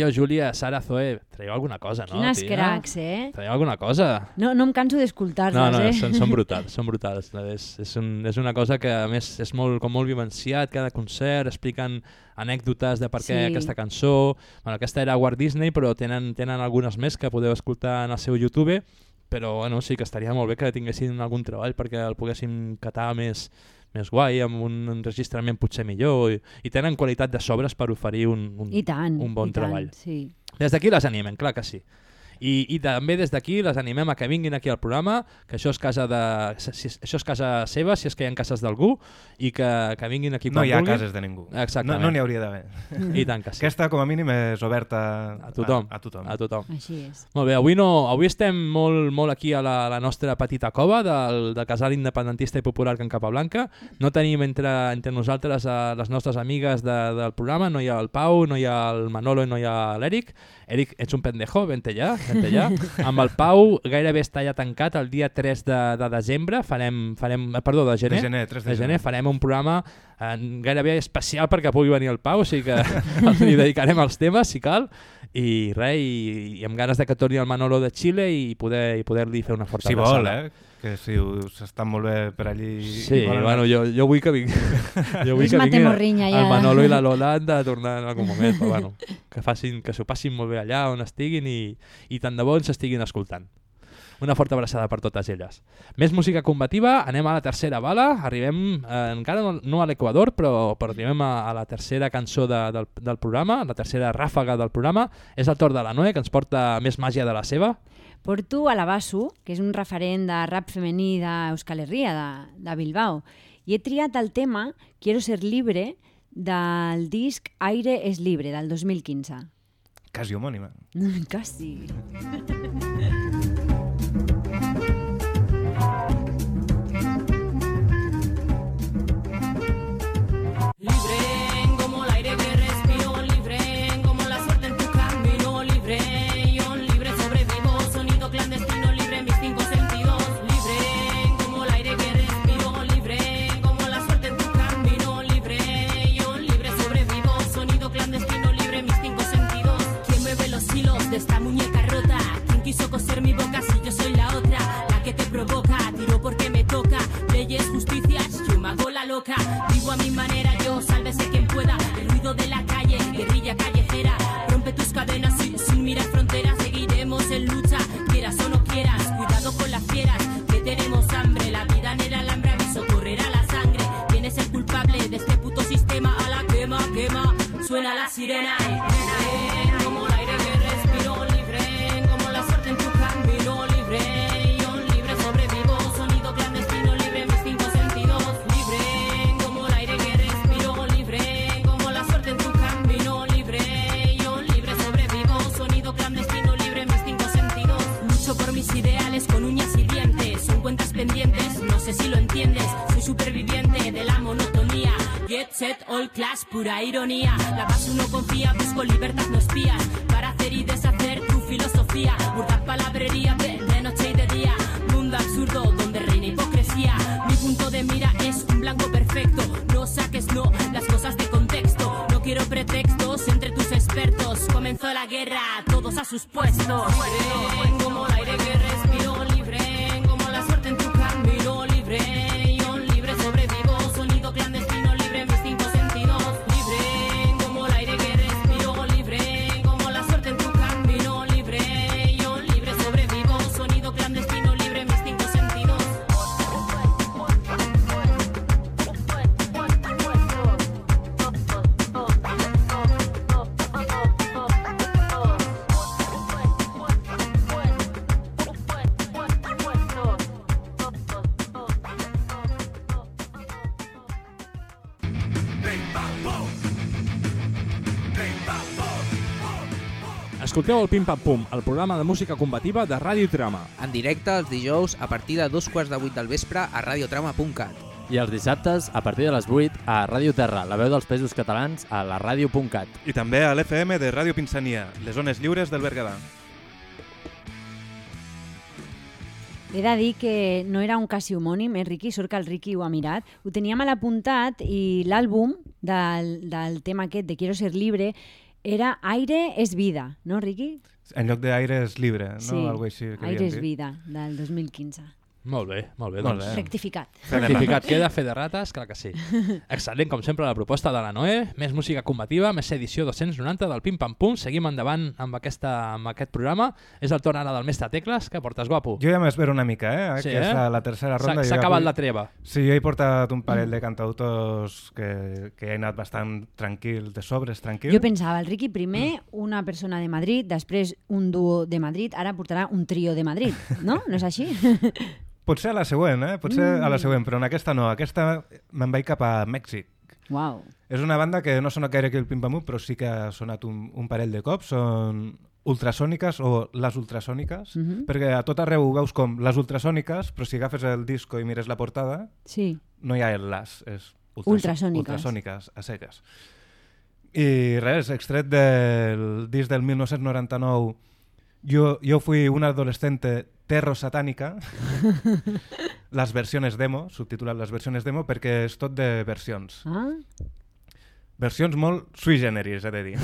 Mayo, Júlia, Sara, Zoe, traieu alguna cosa, no? Quines tia? cracs, eh? Traieu alguna cosa? No, no em canso d'escoltar-les, No, no, eh? són, són brutals, són brutals. És, és, un, és una cosa que, a més, és molt, com molt vivenciat, cada concert, expliquen anècdotes de per què Sí. aquesta cançó... Bueno, aquesta era Walt Disney, però tenen, tenen algunes més que podeu escoltar en el seu YouTube, però bueno, sí que estaria molt bé que tinguessin algun treball perquè el poguéssim catar més, més guai, amb un enregistrament potser millor, i, i tenen qualitat de sobres per oferir un, un, I tant, un bon i tant, treball. sí. Des d'aquí les animem, clar que sí. I, I també des d'aquí les animem a que vinguin aquí al programa, que això és casa, de, si, això és casa seva, si és que hi ha cases d'algú, i que, que vinguin aquí No quan hi ha vulguin. cases de ningú. Exactament. No- no n'hi hauria d'haver. I tant que sí. Aquesta, com a mínim, és oberta a tothom. A, a tothom. A tothom. Així és. Molt bé, avui, no, avui estem molt, molt aquí a la, la nostra petita cova del, del casal independentista i popular Can Capablanca. No tenim entre, entre nosaltres a les nostres amigues de, del programa, no hi ha el Pau, no hi ha el Manolo i no hi ha l'Eric. Eric, ets un pendejo, vente ja, ja. Amb el Pau gairebé està ja tancat el dia 3 de, de desembre, farem, farem, eh, perdó, de gener, De gener, 3 de de gener, gener. farem un programa eh, gairebé especial perquè pugui venir el Pau, o sigui que li dedicarem els temes, si cal, i res, i, i amb ganes de que torni el Manolo de Xile i poder i poder-li fer una forta Si vol, abraçada. eh? Que si us està molt bé per allí... Sí, i volen- bueno, jo, jo vull que vingui, jo vull que vingui ja. el Manolo i la Lola han de tornar en algun moment, però bueno, que, facin, que s'ho passin molt bé allà on estiguin i, i tant de bo ens estiguin escoltant. Una forta abraçada per totes elles. Més música combativa, anem a la tercera bala, arribem eh, encara no, no a l'Equador, però, però arribem a, a la tercera cançó de, del, del programa, la tercera ràfaga del programa, és el torn de la Noe, que ens porta més màgia de la seva. Porto a la Basu, que és un referent de rap femení d'Euskal Herria, de, de Bilbao, i he triat el tema Quiero ser libre del disc Aire és libre, del 2015. Quasi homònima. Quasi. quiso coser mi boca si yo soy la otra? La que te provoca, tiro porque me toca. Leyes, justicias, yo me hago la loca. Vivo a mi manera, yo sálvese quien pueda. El ruido de la Soy superviviente de la monotonía. Get set, all class, pura ironía. La base uno confía, busco libertad, no espías. Para hacer y deshacer tu filosofía. Burda palabrería de, de noche y de día. Mundo absurdo donde reina hipocresía. Mi punto de mira es un blanco perfecto. No saques, no, las cosas de contexto. No quiero pretextos entre tus expertos. Comenzó la guerra, todos a sus puestos. Escolteu el Pim Pam Pum, el programa de música combativa de Ràdio Trama. En directe els dijous a partir de dos quarts de vuit del vespre a radiotrama.cat. I els dissabtes, a partir de les 8, a Ràdio Terra, la veu dels pesos catalans, a la ràdio.cat. I també a l'FM de Ràdio Pinsania, les zones lliures del Berguedà. He de dir que no era un quasi homònim, eh, Riqui? Sort que el Riqui ho ha mirat. Ho teníem mal apuntat i l'àlbum del, del tema aquest de Quiero ser libre era Aire és vida, no, Riqui? En lloc d'aire és libre, no? Sí, Algo així que Aire és vida, del 2015. Molt bé, molt bé. Molt doncs. bé. Rectificat. Rectificat. Queda fer de rates? Clar que sí. Excel·lent, com sempre, la proposta de la Noé. Més música combativa, més edició 290 del Pim Pam Pum. Seguim endavant amb, aquesta, amb aquest programa. És el torn ara del mestre Tecles. Què portes, guapo? Jo ja m'espero una mica, eh? Sí, que és eh? la, la tercera ronda. s'ha acabat avui- la treva. Sí, jo he portat un parell de cantautors que, que he anat bastant tranquil, de sobres tranquil. Jo pensava, el Riqui primer una persona de Madrid, després un duo de Madrid, ara portarà un trio de Madrid, no? No és així? Potser a la següent, eh? Potser Mm. a la següent, però en aquesta no. Aquesta me'n vaig cap a Mèxic. Uau. És una banda que no sona gaire aquí el Pim Pam Pum, però sí que ha sonat un, un parell de cops. Són ultrasòniques o les ultrasòniques, Mhm. perquè a tot arreu ho veus com les ultrasòniques, però si agafes el disco i mires la portada, Sí. no hi ha el las, és Ultrasòniques. ultrasòniques, a seques. I res, extret del disc del 1999, yo, yo fui un adolescente terro satánica, les versiones demo, subtitulat les versiones demo, perquè és tot de versions. Ah? Versions molt sui generis, he de dir.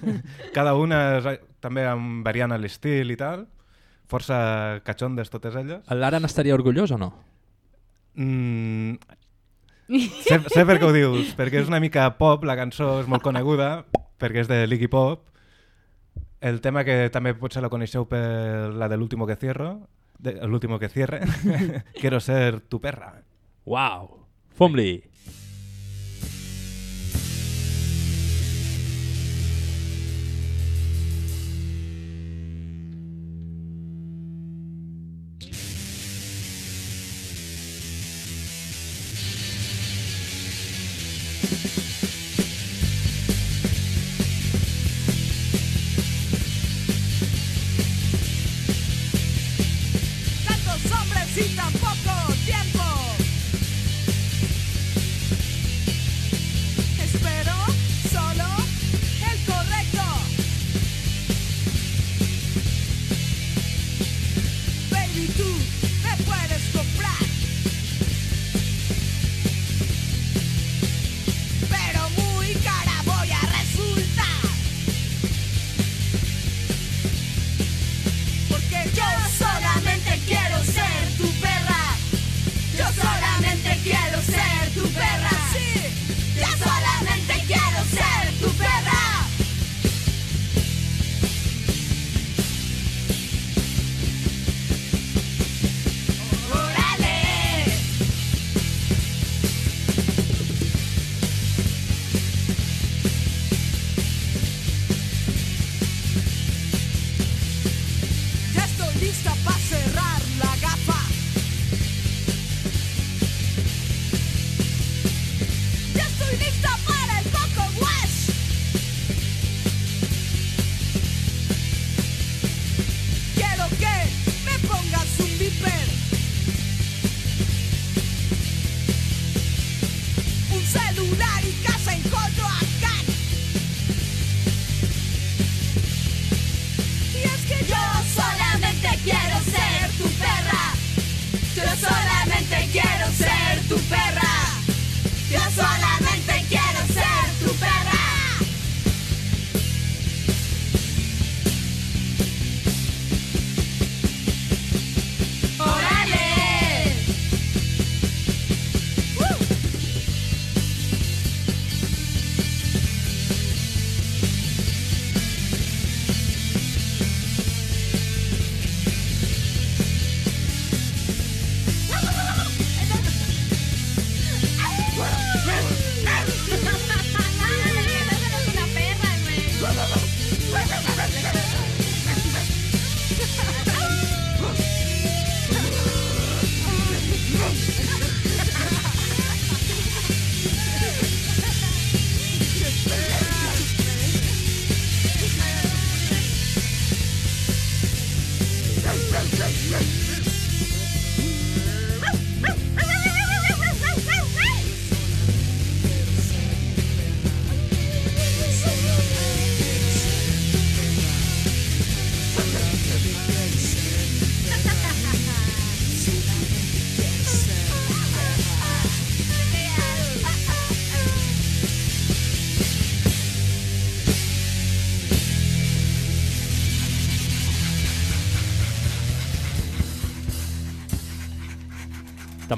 Cada una és, eh, també amb variant a l'estil i tal, força catxondes totes elles. L'Ara n'estaria orgullós o no? Mm, sé, sé per què ho dius, perquè és una mica pop, la cançó és molt coneguda, perquè és de l'Iggy Pop. El tema que també potser la coneixeu per la de l'último que cierro, de, l'último que cierre, Quiero ser tu perra. Uau! Fom-li!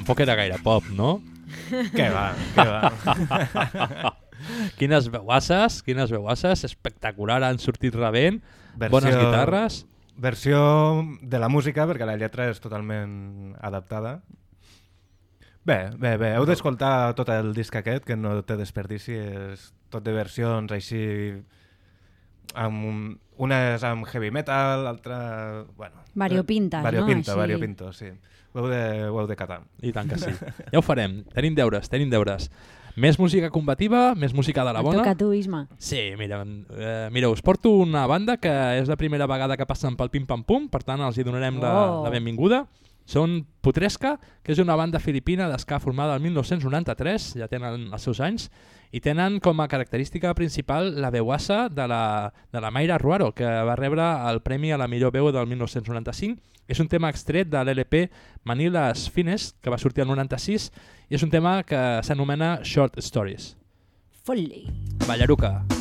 tampoc era gaire pop, no? què va, què va. quines veuasses, quines veuasses, espectacular, han sortit rebent, versió, bones guitarres. Versió de la música, perquè la lletra és totalment adaptada. Bé, bé, bé, heu d'escoltar tot el disc aquest, que no té desperdici, és tot de versions així... Amb un, una és amb heavy metal, l'altra... Bueno, variopintes, eh, variopinta, no? Variopinto, sí. Variopinto, sí ho heu, de, ho heu de catar. I tant que sí. Ja ho farem. Tenim deures, tenim deures. Més música combativa, més música de la bona. Toca tu, Isma. Sí, mira, eh, mira, us porto una banda que és la primera vegada que passen pel Pim Pam Pum, per tant els hi donarem oh. la, la benvinguda. Són Putresca, que és una banda filipina d'esca formada el 1993, ja tenen els seus anys, i tenen com a característica principal la veuassa de la, de la Mayra Ruaro, que va rebre el Premi a la millor veu del 1995. És un tema extret de l'LP Manilas Fines, que va sortir el 96, i és un tema que s'anomena Short Stories. Folli. Ballaruca. Ballaruca.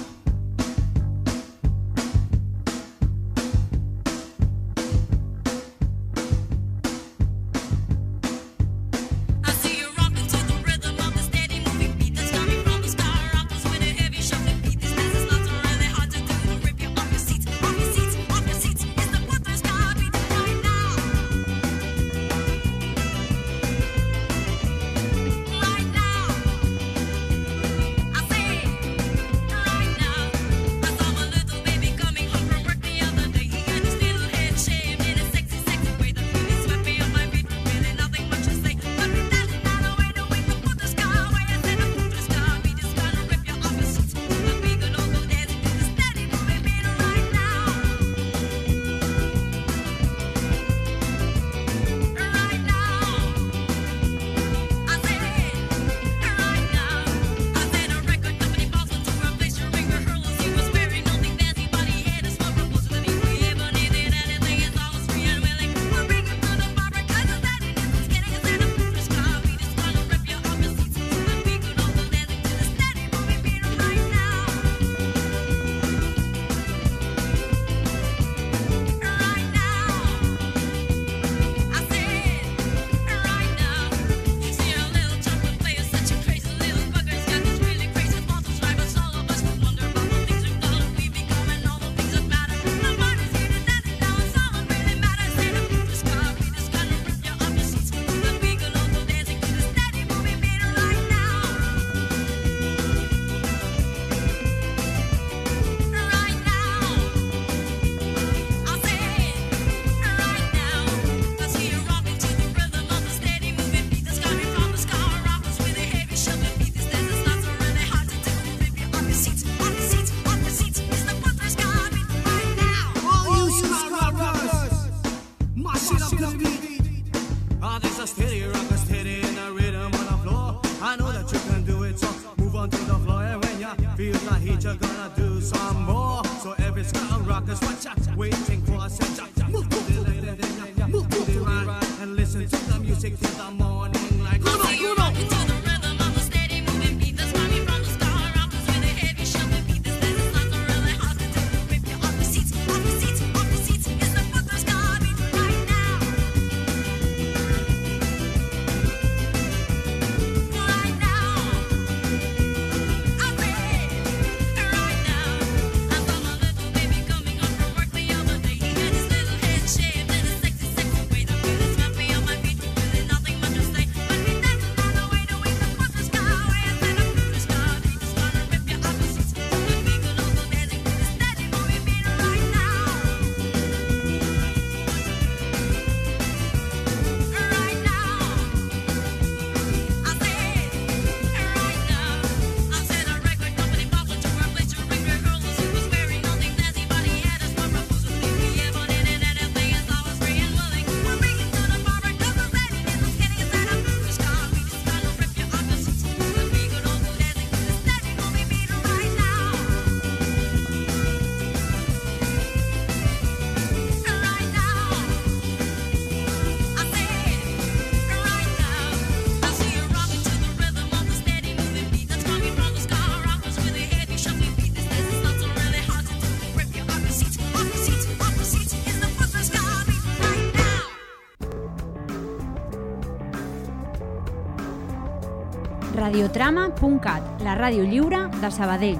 radiotrama.cat, la ràdio lliure de Sabadell.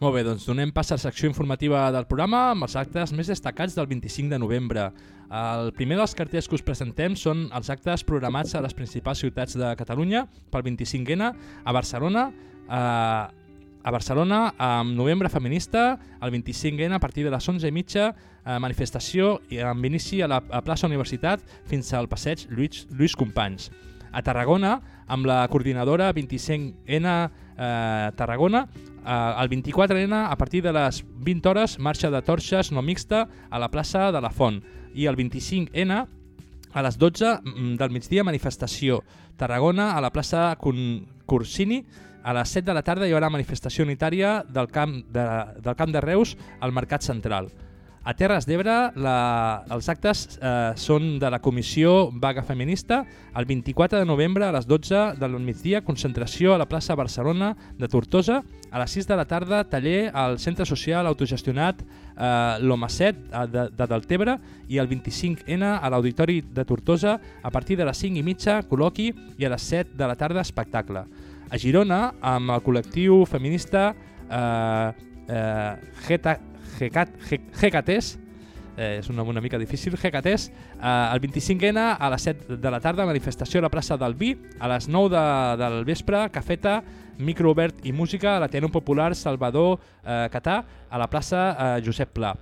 Molt bé, doncs donem pas a la secció informativa del programa amb els actes més destacats del 25 de novembre. El primer dels cartells que us presentem són els actes programats a les principals ciutats de Catalunya pel 25N, a Barcelona, eh, a Barcelona amb Novembre Feminista, el 25N a partir de les 11 i mitja, eh, manifestació i amb inici a la a plaça Universitat fins al passeig Lluís, Lluís Companys. A Tarragona, amb la coordinadora 25N eh, Tarragona, eh, el 24N a partir de les 20 hores marxa de torxes no mixta a la plaça de la Font i el 25N a les 12 mm, del migdia manifestació Tarragona a la plaça Con Corsini a les 7 de la tarda hi haurà manifestació unitària del camp de, del camp de Reus al Mercat Central. A Terres d'Ebre els actes eh, són de la Comissió Vaga Feminista. El 24 de novembre a les 12 del migdia concentració a la plaça Barcelona de Tortosa. A les 6 de la tarda taller al Centre Social Autogestionat eh, l'Homacet eh, de, de Deltebre i el 25N a l'Auditori de Tortosa a partir de les 5 i mitja col·loqui i a les 7 de la tarda espectacle. A Girona, amb el col·lectiu feminista eh, eh, Geta, Gecat, Ge- Gecatés, eh, és un nom una mica difícil, Gecatés, eh, el 25N a les 7 de la tarda, manifestació a la plaça del Vi, a les 9 de, del vespre, cafeta, micro obert i música a l'Ateneu Popular Salvador eh, Catà, a la plaça eh, Josep Pla.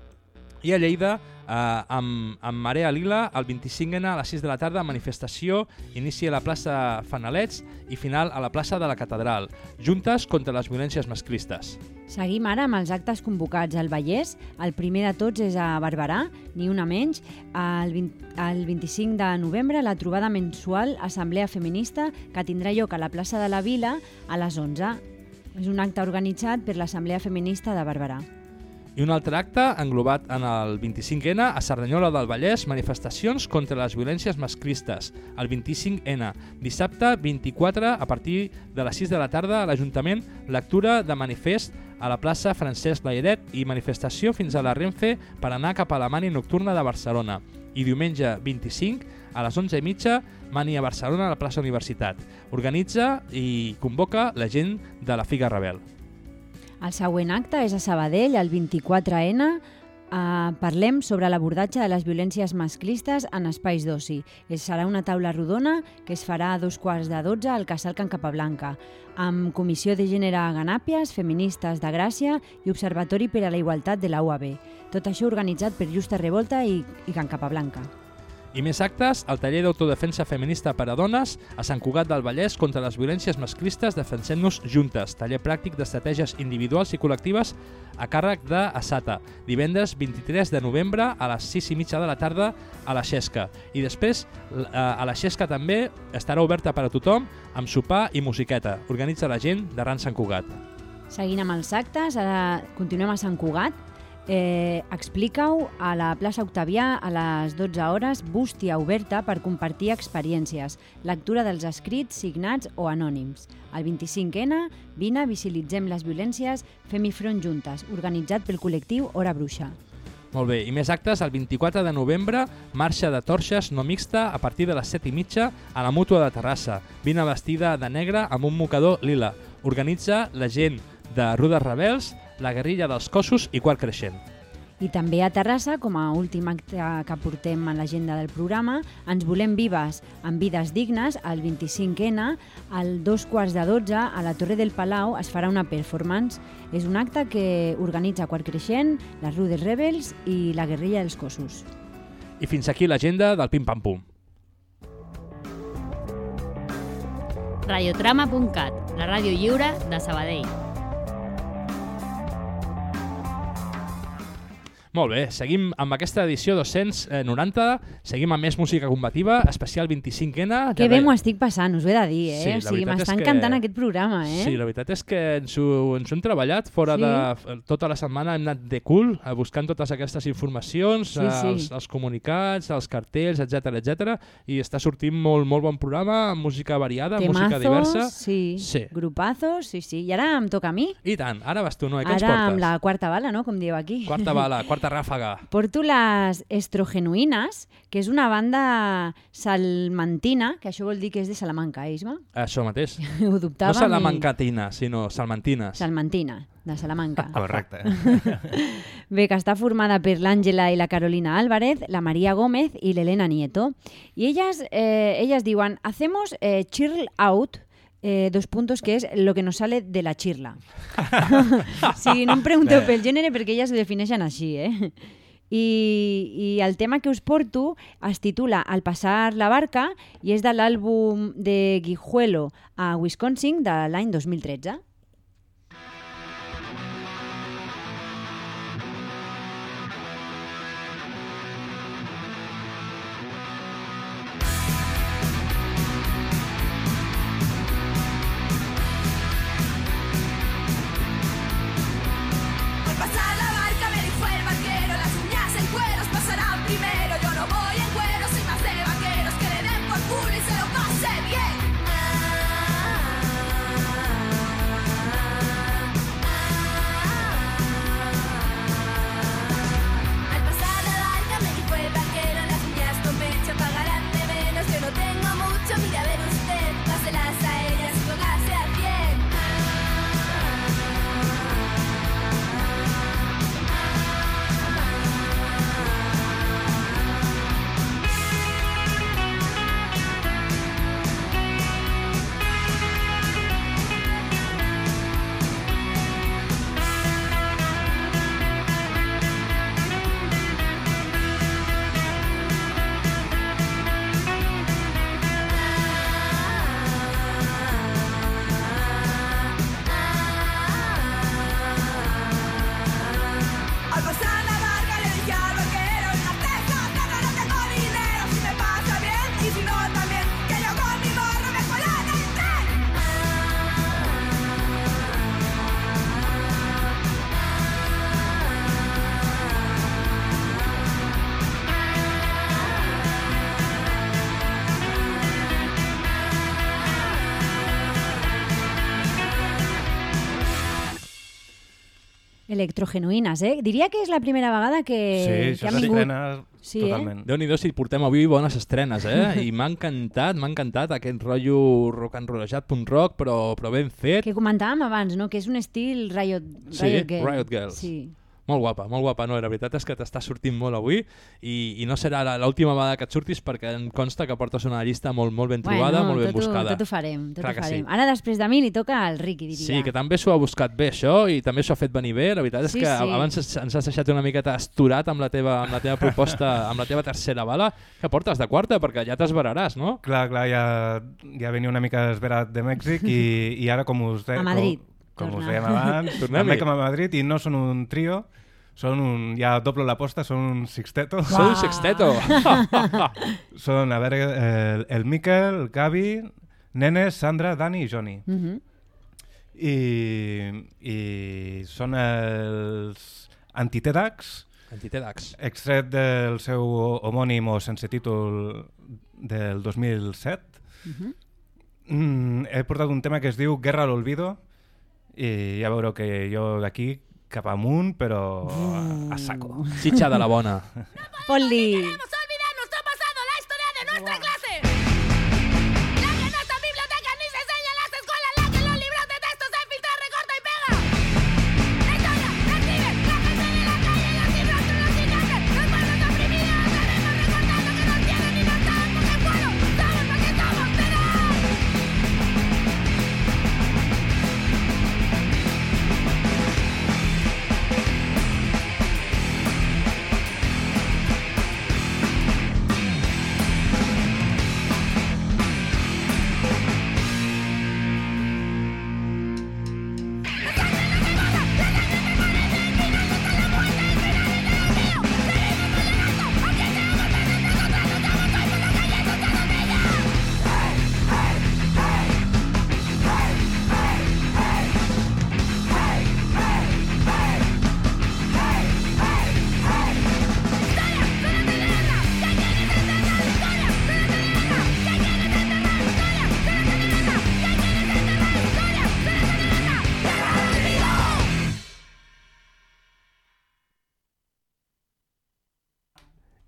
I a Lleida, eh, amb, amb Marea Lila, el 25N a les 6 de la tarda, manifestació, inici a la plaça Fanalets i final a la plaça de la Catedral, juntes contra les violències masclistes. Seguim ara amb els actes convocats al Vallès. El primer de tots és a Barberà, ni una menys. El, 20, el 25 de novembre, la trobada mensual Assemblea Feminista que tindrà lloc a la plaça de la Vila a les 11. És un acte organitzat per l'Assemblea Feminista de Barberà. I un altre acte englobat en el 25N a Cerdanyola del Vallès, manifestacions contra les violències masclistes. El 25N, dissabte 24 a partir de les 6 de la tarda a l'Ajuntament, lectura de manifest a la plaça Francesc Lairet i manifestació fins a la Renfe per anar cap a la mani nocturna de Barcelona. I diumenge 25 a les 11 i mitja, mani a Barcelona a la plaça Universitat. Organitza i convoca la gent de la Figa Rebel. El següent acte és a Sabadell, el 24N. Uh, parlem sobre l'abordatge de les violències masclistes en espais d'oci. Serà una taula rodona que es farà a dos quarts de dotze al Casal Can Capablanca, amb Comissió de Gènere Ganàpies, Feministes de Gràcia i Observatori per a la Igualtat de la UAB. Tot això organitzat per Justa Revolta i, i Can Capablanca. I més actes, el taller d'autodefensa feminista per a dones a Sant Cugat del Vallès contra les violències masclistes Defensem-nos juntes, taller pràctic d'estratègies individuals i col·lectives a càrrec de Asata, divendres 23 de novembre a les 6 i mitja de la tarda a la Xesca. I després, eh, a la Xesca també estarà oberta per a tothom amb sopar i musiqueta. Organitza la gent d'Arran Sant Cugat. Seguint amb els actes, ara continuem a Sant Cugat. Eh, Explica-ho a la plaça Octavià a les 12 hores, bústia oberta per compartir experiències, lectura dels escrits signats o anònims. El 25N, vine, visibilitzem les violències, fem-hi front juntes, organitzat pel col·lectiu Hora Bruixa. Molt bé, i més actes, el 24 de novembre, marxa de torxes no mixta a partir de les 7 i mitja a la Mútua de Terrassa. Vine vestida de negre amb un mocador lila. Organitza la gent de Rudes Rebels, la guerrilla dels cossos i Quart Creixent. I també a Terrassa, com a últim acte que portem en l'agenda del programa, ens volem vives, amb vides dignes, el 25N, al dos quarts de 12, a la Torre del Palau, es farà una performance. És un acte que organitza Quart Creixent, les Rudes Rebels i la guerrilla dels cossos. I fins aquí l'agenda del Pim Pam Pum. Radiotrama.cat, la ràdio lliure de Sabadell. Molt bé, seguim amb aquesta edició 290, seguim amb més música combativa, especial 25N. Que bé m'ho estic passant, us ho he de dir, eh? Sí, o sigui, m'està és que- encantant aquest programa, eh? Sí, la veritat és que ens ho, ens ho hem treballat fora Sí. de... Tota la setmana hem anat de cul eh, buscant totes aquestes informacions, Sí, eh, sí. Els, els comunicats, els cartells, etc etc i està sortint molt, molt bon programa, música variada, amb música diversa. sí. Sí. Grupazos, sí, sí. I ara em toca a mi. I tant, ara vas tu, què ens Ara portes? amb la quarta bala, no?, com diu aquí. Quarta bala, quarta Porta ràfaga. Porto les Estrogenuïnes, que és una banda salmantina, que això vol dir que és de Salamanca, eh, Isma? Això mateix. Ho No dubtàvem i- salamancatina, sinó salmantines. Salmantina, de Salamanca. Correcte. Bé, que està formada per l'Àngela i la Carolina Álvarez, la María Gómez i l'Elena Nieto. I elles, eh, elles diuen, hacemos eh, chill out, eh, dos puntos, que és lo que nos sale de la chirla. sí, no em pregunteu Bé. pel gènere perquè elles ho defineixen així, eh? I, I el tema que us porto es titula Al passar la barca i és de l'àlbum de Guijuelo a Wisconsin de l'any 2013. Electrogenuïnes, eh? Diria que és la primera vegada que, Sí, que han s'estrena vingut... Sí, eh? totalment. Déu-n'hi-do si portem avui bones estrenes, eh? I m'ha encantat, m'ha encantat aquest rotllo rock and rollejat, punt rock, però, però ben fet. Que comentàvem abans, no? Que és un estil Riot, Sí, Riot Girl. Riot Girls. Sí. Molt guapa, molt guapa. No, la veritat és que t'està sortint molt avui i, i no serà la- l'última vegada que et surtis perquè em consta que portes una llista molt, molt ben trobada, molt ben tot ho- buscada. Tot ho farem, tot Clar ho que farem. sí. Ara, després de mi, li toca al Ricky, diria. Sí, que també s'ho ha buscat bé, això, i també s'ho ha fet venir bé. La veritat és Sí, que sí. abans ens ens has deixat una miqueta esturat amb la teva, amb la teva proposta, amb la teva tercera bala. Que portes de quarta? Perquè ja t'esveraràs, no? Clar, clar, ja, ja venia una mica esverat de Mèxic i, i ara, com us, de, A Madrid, com, com us dèiem abans, Tornem-hi. també com a Madrid i no són un trio, són un, ja doblo l'aposta, són un sexteto. Són un sexteto. són, a veure, el, el Miquel, el Gavi, Nenes, Sandra, Dani i Joni. Mhm. I, i són els Antitedax, Antitedax. extret del seu homònim o sense títol del 2007. Mhm. Mm, he portat un tema que es diu Guerra a l'Olvido i ja veureu que jo d'aquí cap amunt, però a, a saco. Xitxa de la bona. Pol-li.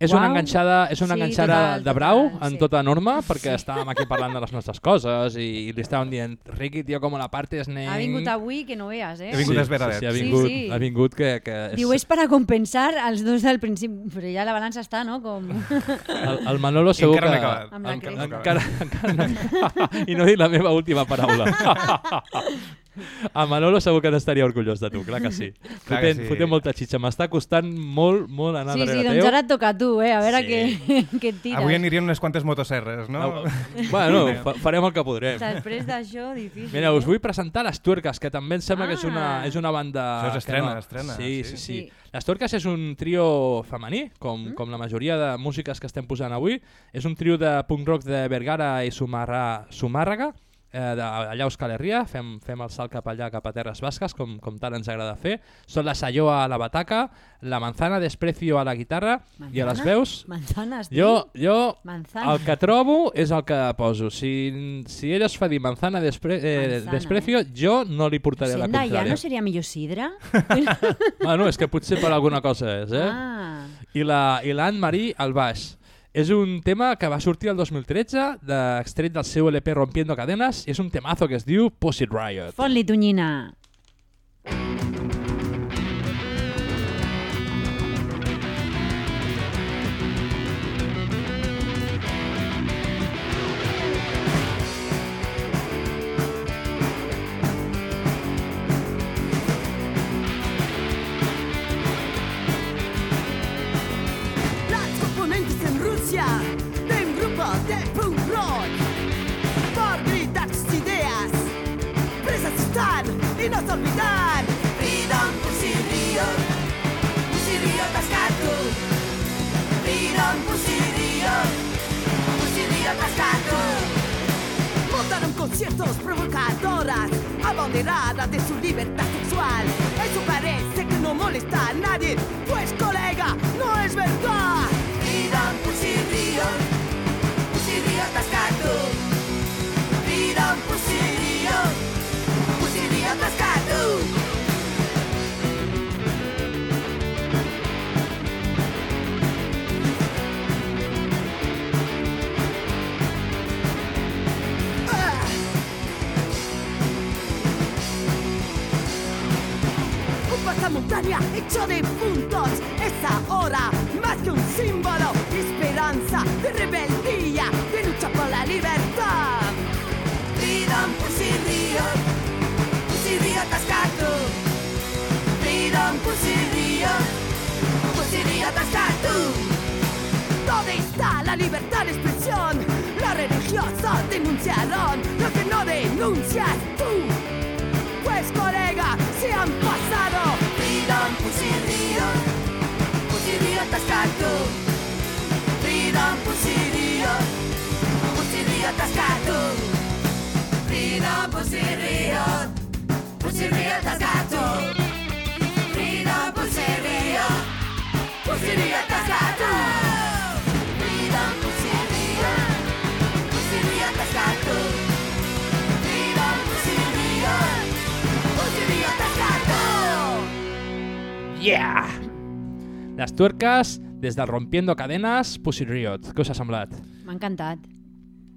És una enganxada, és una Sí, enganxada total, de brau, total, en sí. tota norma, perquè estàvem aquí parlant de les nostres coses i, i li estàvem dient, Riqui, tio, com la parte es Ha vingut avui que no veas, eh? He vingut sí, esveradet. sí, sí, ha vingut, Sí, sí. ha vingut que... que Diu, és per a compensar els dos del principi, però ja la balança està, no? Com... El, el Manolo segur encara no he que... acabat. Amb la encara, encara, encara no... I no he dit la meva última paraula. El Manolo segur que n'estaria orgullós de tu, clar que sí. Clar que Fotent, sí. fotent molta xitxa. M'està costant molt, molt anar Sí, sí, darrere doncs teu. ara et toca a tu, eh? A veure Sí. què, què et tires. Avui anirien unes quantes motoserres, no? Bueno, fa, farem el que podrem. Després d'això, difícil. Mira, us eh? vull presentar les Tuerques, que també em sembla que és una, Ah. és una banda... Això és estrena, estrena, Sí, sí. sí, sí. Sí. Les Tuerques és un trio femení, com, Mm. com la majoria de músiques que estem posant avui. És un trio de punk rock de Vergara i Sumarra, Sumàrraga, eh, allà a Euskal Herria, fem, fem el salt cap allà, cap a Terres Basques, com, com tant ens agrada fer. Són la Sayoa a la bataca, la Manzana Desprecio a la guitarra i a les Manzana? veus... Manzanes, Jo, jo Manzana. el que trobo és el que poso. Si, si ella es fa dir manzana, despre, eh, Manzana, desprecio, jo no li portaré la Senda, ja contrària. no seria millor sidra? Bueno, és que potser per alguna cosa és, eh? Ah. I la, i la Anne-Marie al baix. És un tema que va sortir el 2013, de, extret del seu LP Rompiendo Cadenas, i és un temazo que es diu Pussy Riot. Fot-li tonyina. Las y no se olvidar. Freedom Pussy Riot, Pussy Riot Ascato. Freedom Pussy Riot, Pussy Riot Ascato. Montaron conciertos provocadoras, abanderadas de su libertad sexual. Eso parece que no molesta a nadie, pues colega, no es verdad. Freedom Pussy Riot, Pussy Riot Pasamontaña hecho de puntos es ahora más que un símbolo de esperanza, de rebeldía, de lucha por la libertad. Freedom Pussy Riot, Pussy Riot Ascato. Freedom Pussy Riot, Pussy Riot Ascato. ¿Dónde está la libertad de expresión? Los religiosos denunciaron lo que no denuncias tú. Pues colega, se han pasado. Freedom Pussy Riot, Pussy Riot Ascato. Freedom Pussy Riot, Pussy Riot Ascato. Freedom Pussy Riot, Pussy Riot Ascato. Freedom Pussy Riot, Pussy Riot Yeah! Les Tuerques, des del Rompiendo Cadenas, Pussy Riot. Què us ha semblat? M'ha encantat.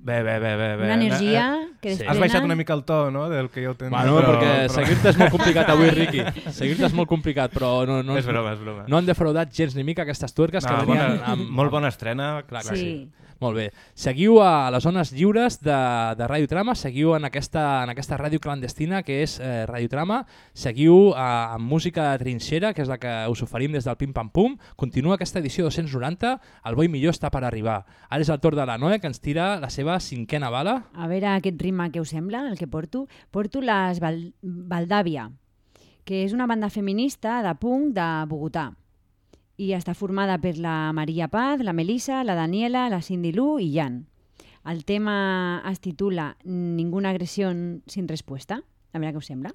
Bé, bé, bé, bé. bé. Una energia Eh, que Sí. desprenen... Has baixat una mica el to, no?, del que jo tenia. Bueno, però, perquè però... seguir-te és molt complicat avui, Riqui. Seguir-te és molt complicat, però no, no, És broma, és broma. no han defraudat gens ni mica aquestes tuerques que No, venien bona- amb... molt bona estrena. Clar, clar, Sí. sí. Molt bé. Seguiu a les zones lliures de, de Ràdio Trama, seguiu en aquesta, en aquesta ràdio clandestina que és eh, Ràdio Trama, seguiu eh, amb música de trinxera, que és la que us oferim des del Pim Pam Pum. Continua aquesta edició 290, el bo i millor està per arribar. Ara és el torn de la Noe, que ens tira la seva cinquena bala. A veure aquest ritme que us sembla, el que porto. Porto les Val Valdàvia, que és una banda feminista de punk de Bogotà. I està formada per la Maria Paz, la Melissa, la Daniela, la Cindy Lu i Jan. El tema es titula Ninguna agresión sin respuesta. A veure què us sembla.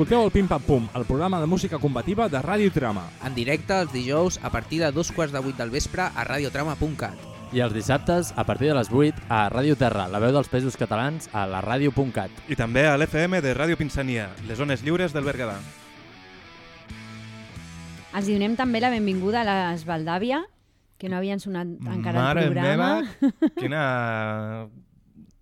Escolteu el Pim Pam Pum, el programa de música combativa de Ràdio Trama. En directe els dijous a partir de dos quarts de vuit del vespre a radiotrama.cat. I els dissabtes, a partir de les 8, a Ràdio Terra, la veu dels països catalans, a la ràdio.cat. I també a l'FM de Ràdio Pinsania, les zones lliures del Berguedà. Els donem també la benvinguda a les Valdàvia, que no havien sonat encara Mare al programa. meva, quina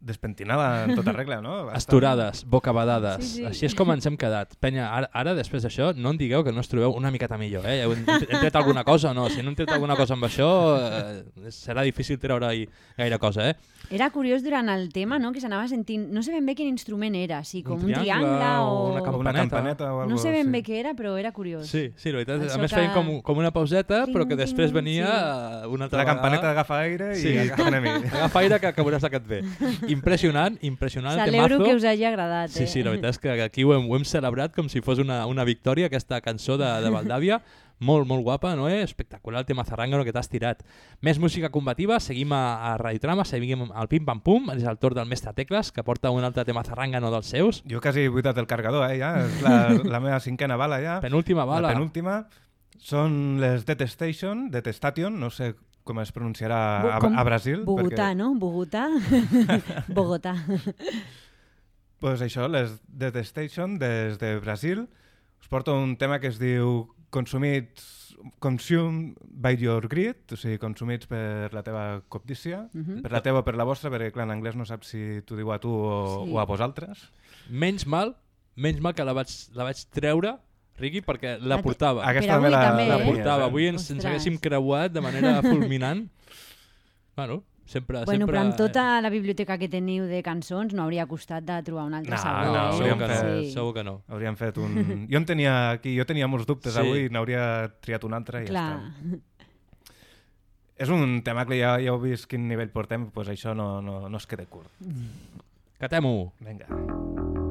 despentinada en tota regla, no? Bastant. Esturades, bocabadades. Sí, sí. Així és com ens hem quedat. Penya, ara, ara després d'això, no en digueu que no ens trobeu una miqueta millor. Eh? Hem, hem tret alguna cosa o no? Si no hem tret alguna cosa amb això, eh, serà difícil treure-hi gaire cosa. Eh? Era curiós durant el tema, no?, que s'anava sentint... No sé ben bé quin instrument era, si com un, triangle triangle o... una campaneta. Una campaneta o algo No sé ben així. bé què era, però era curiós. Sí, sí, la veritat. Això A més que- feien com, com una pauseta, però que després venia sí. eh, una altra La campaneta agafa aire i sí. tornem-hi. Agafa aire que, que veuràs que et ve. Impressionant, impressionant. Celebro temazo. que us hagi agradat, Sí, eh? sí, la veritat és que aquí ho hem, ho hem celebrat com si fos una, una victòria, aquesta cançó de, de Valdàvia. Molt, molt guapa, no? Eh? Espectacular el tema zarrangano que t'has tirat. Més música combativa, seguim a, a Radio Trama, seguim al Pim Pam Pum, és el torn del mestre Tecles, que porta un altre tema zarrangano dels seus. Jo quasi he buidat el cargador, eh, ja. És la, la meva cinquena bala, ja. Penúltima bala. La penúltima. Són les Detestation, Detestation, no sé com es pronunciarà a, a Brasil. Bogotà, no? Bogotà? Bogotà. pues això, les Detestation, des de Brasil, us porto un tema que es diu Consumits Consumed by your greed, o sigui, consumits per la teva cobdícia, Mhm. per la teva o per la vostra, perquè clar, en anglès no saps si t'ho diu a tu o, Sí. o a vosaltres. Menys mal, menys mal que la vaig, la vaig treure, Riqui, perquè la portava. aquesta també la- també, la eh? portava. Avui ens, ens haguéssim creuat de manera fulminant. bueno, sempre... Bueno, sempre... però amb tota la biblioteca que teniu de cançons no hauria costat de trobar un altre No, sabor. no, eh? hauríem que no, fet, segur que no. Hauríem fet un... Jo en tenia aquí, jo tenia molts dubtes Sí. avui, n'hauria triat un altre i Clar. ja està. És un tema que ja, ja heu vist quin nivell portem, doncs això no, no, no es queda curt. Catem-ho. Vinga. Thank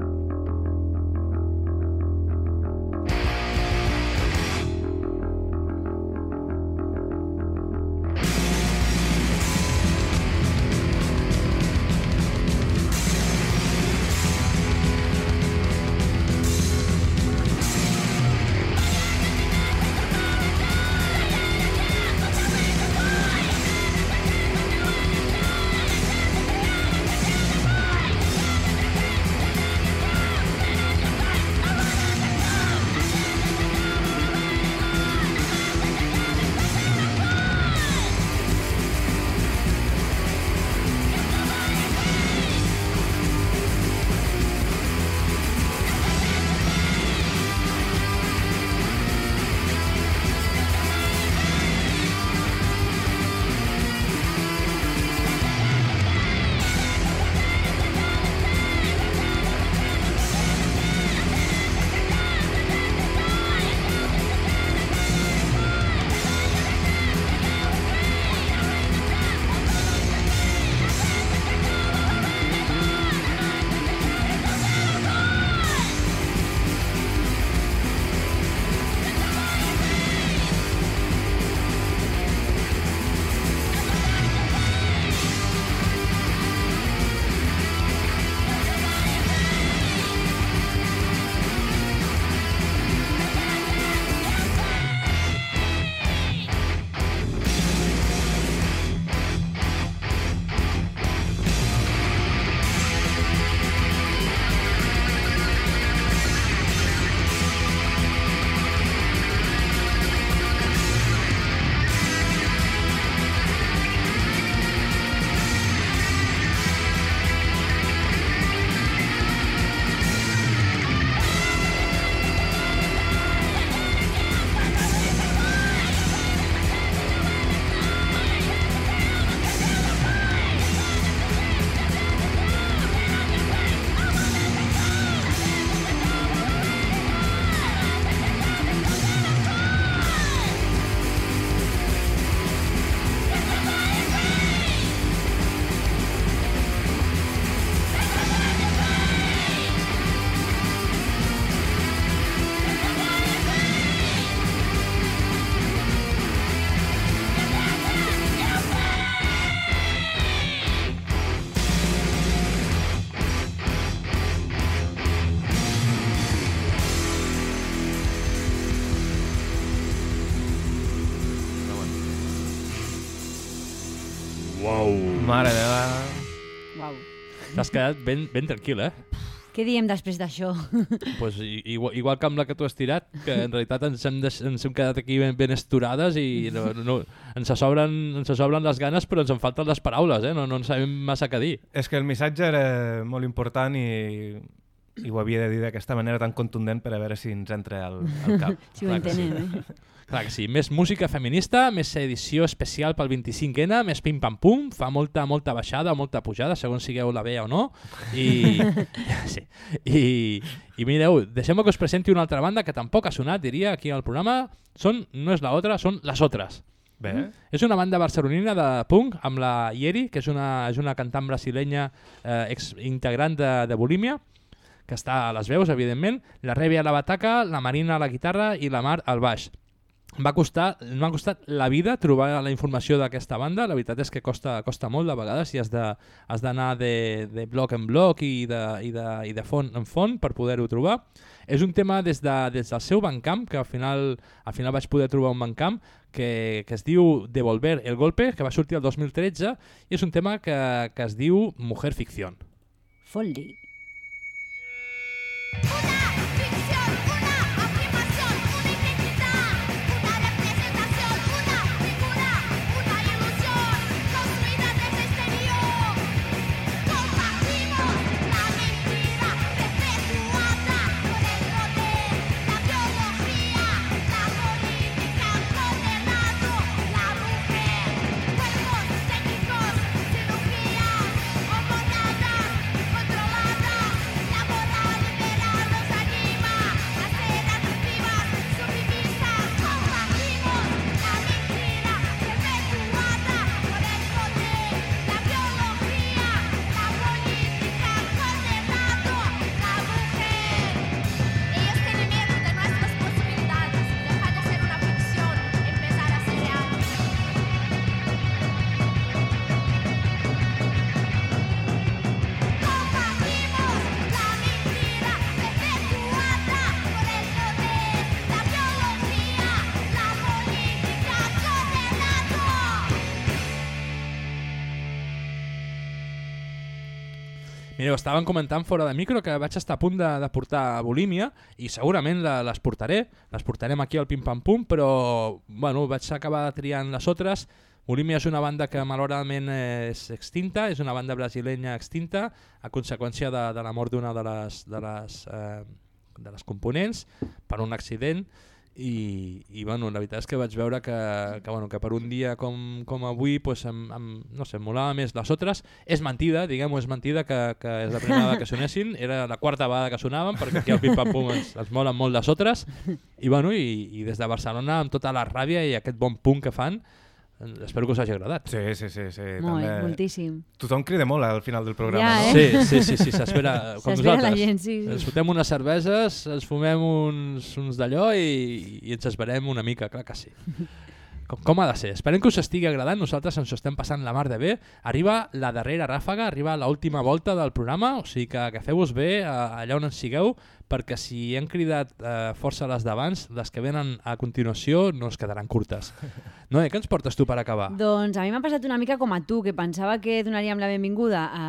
Mare meva. Uau. T'has quedat ben, ben tranquil, eh? Què diem després d'això? pues, i- igual, igual que amb la que tu has tirat, que en realitat ens hem, deix- ens hem quedat aquí ben, ben esturades i no, no, ens, sobren, ens sobren les ganes però ens en falten les paraules, eh? no, no en sabem massa què dir. És que el missatge era molt important i, i ho havia de dir d'aquesta manera tan contundent per a veure si ens entra al, al cap. Si ho entenem, sí. eh? Clar que sí, més música feminista, més edició especial pel 25N, més pim-pam-pum, fa molta, molta baixada o molta pujada, segons sigueu la vea o no. I, sí. I, i mireu, deixem que us presenti una altra banda que tampoc ha sonat, diria, aquí al programa. Són, no és la otra, són les otras. Bé. És una banda barcelonina de punk amb la Yeri, que és una, és una cantant brasilenya eh, ex integrant de, de Bolímia, que està a les veus, evidentment, la Rebi a la bataca, la Marina a la guitarra i la Mar al baix. Em va costar, m'ha costat la vida trobar la informació d'aquesta banda, la veritat és que costa, costa molt de vegades i has de- has d'anar de, de bloc en bloc i de, i de, i de font en font per poder-ho trobar. És un tema des, de, des del seu Bandcamp, que al final, al final vaig poder trobar un Bandcamp que, que es diu Devolver el Golpe, que va sortir el 2013, i és un tema que, que es diu Mujer Ficción. Fot-li. Ellos Estaven comentant fora de micro que vaig estar a punt de, de portar a Bolímia i segurament la, les portaré, les portarem aquí al Pim Pam Pum, però bueno, vaig acabar triant les altres. Bolímia és una banda que malauradament és extinta, és una banda brasilenya extinta a conseqüència de, de la mort d'una de les, de, les, eh, de les components per un accident i, i bueno, la veritat és que vaig veure que, que, bueno, que per un dia com, com avui pues, em, em, no sé, em molava més les altres. És mentida, diguem-ho, és mentida que, que és la primera vegada que sonessin, era la quarta vegada que sonaven perquè aquí al Pim Pam Pum ens, ens molen molt les altres i, bueno, i, i des de Barcelona amb tota la ràbia i aquest bon punt que fan espero que us hagi agradat. Sí, sí, sí. sí Molt, també. moltíssim. Tothom crida molt al final del programa, Ja, no? eh? Sí, sí, sí, sí s'espera com la gent, sí, sí. Ens fotem unes cerveses, ens fumem uns, uns d'allò i, i ens esperem una mica, clar que sí. Com, com ha de ser? Esperem que us estigui agradant, nosaltres ens ho estem passant la mar de bé. Arriba la darrera ràfaga, arriba l'última volta del programa, o sigui que agafeu-vos bé allà on ens sigueu, perquè si hem cridat eh, força les d'abans, les que venen a continuació no es quedaran curtes. Noé, què ens portes tu per acabar? Doncs a mi m'ha passat una mica com a tu, que pensava que donaríem la benvinguda a,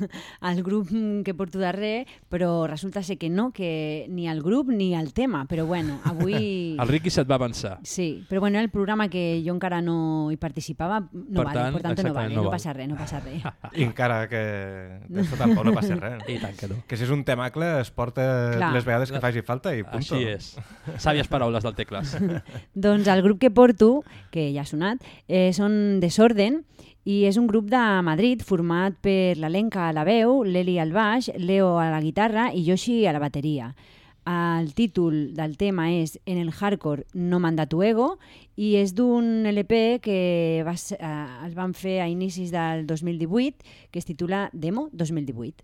al grup que porto darrer, però resulta ser que no, que ni al grup ni al tema. Però bueno, avui... El Ricky se't va avançar. Sí, però bueno, el programa que jo encara no hi participava, no Per vale, tant, per tant no vale, no no, passa res, no passa res. I encara que d'això tampoc no passa res. I tant que no. Que si és un temacle es porta Clar. les vegades que faci falta i punto. Així és. Sàvies paraules del Tecles. doncs el grup que porto, que ja ha sonat, eh, són Desorden i és un grup de Madrid format per l'Alenca a la veu, l'Eli al baix, Leo a la guitarra i Yoshi a la bateria. El títol del tema és En el hardcore no manda tu ego i és d'un LP que va, ser- eh, es van fer a inicis del 2018 que es titula Demo 2018.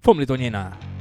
Fum-li, Tonyina. Era especial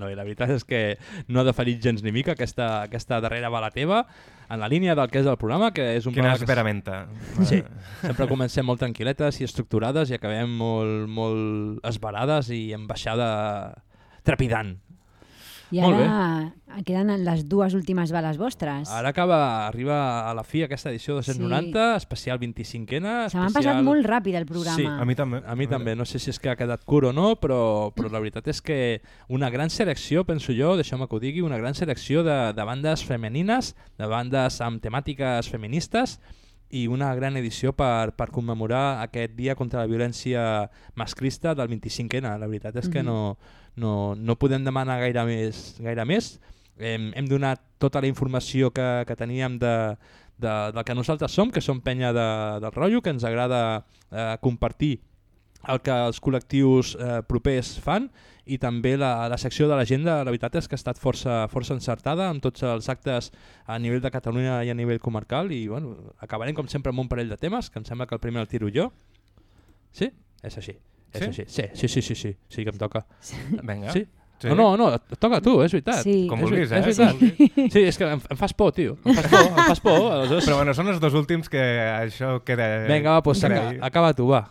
Noi, la veritat és que no ha deferit gens ni mica aquesta, aquesta darrera bala teva en la línia del que és el programa, que és un Quina programa... que- esperamenta. Sí, sempre comencem molt tranquil·letes i estructurades i acabem molt, molt esbarades i amb baixada trepidant. I Molt bé. ara queden les dues últimes bales vostres. Ara acaba, arriba a la fi aquesta edició 290, especial 25ena. Se m'han especial... passat molt ràpid el programa. Sí, A mi també. A mi també. No sé si és que ha quedat curt o no, però, però la veritat és que una gran selecció, penso jo, deixeu-me que ho digui, una gran selecció de, de bandes femenines, de bandes amb temàtiques feministes i una gran edició per, per commemorar aquest dia contra la violència masclista del 25N. La veritat és que Mhm. no, no, no podem demanar gaire més. Gaire més. Hem, hem donat tota la informació que, que teníem de, de, del que nosaltres som, que som penya de, del rotllo, que ens agrada eh, compartir el que els col·lectius eh, propers fan i també la, la secció de l'agenda, la veritat és que ha estat força, força encertada amb tots els actes a nivell de Catalunya i a nivell comarcal i bueno, acabarem com sempre amb un parell de temes, que em sembla que el primer el tiro jo. Sí? És així. És Sí? així. Sí, sí, sí, sí, sí, sí que em toca. Vinga. Sí? Sí. No, no, no, et toca a tu, és veritat. Sí. Com És vulguis, ver- eh? És veritat. Sí, és que em, em fas por, tio. Em fas por, em fas por. Aleshores... Però bueno, són els dos últims que això queda... Vinga, va, pues, aca ahí. acaba tu, va.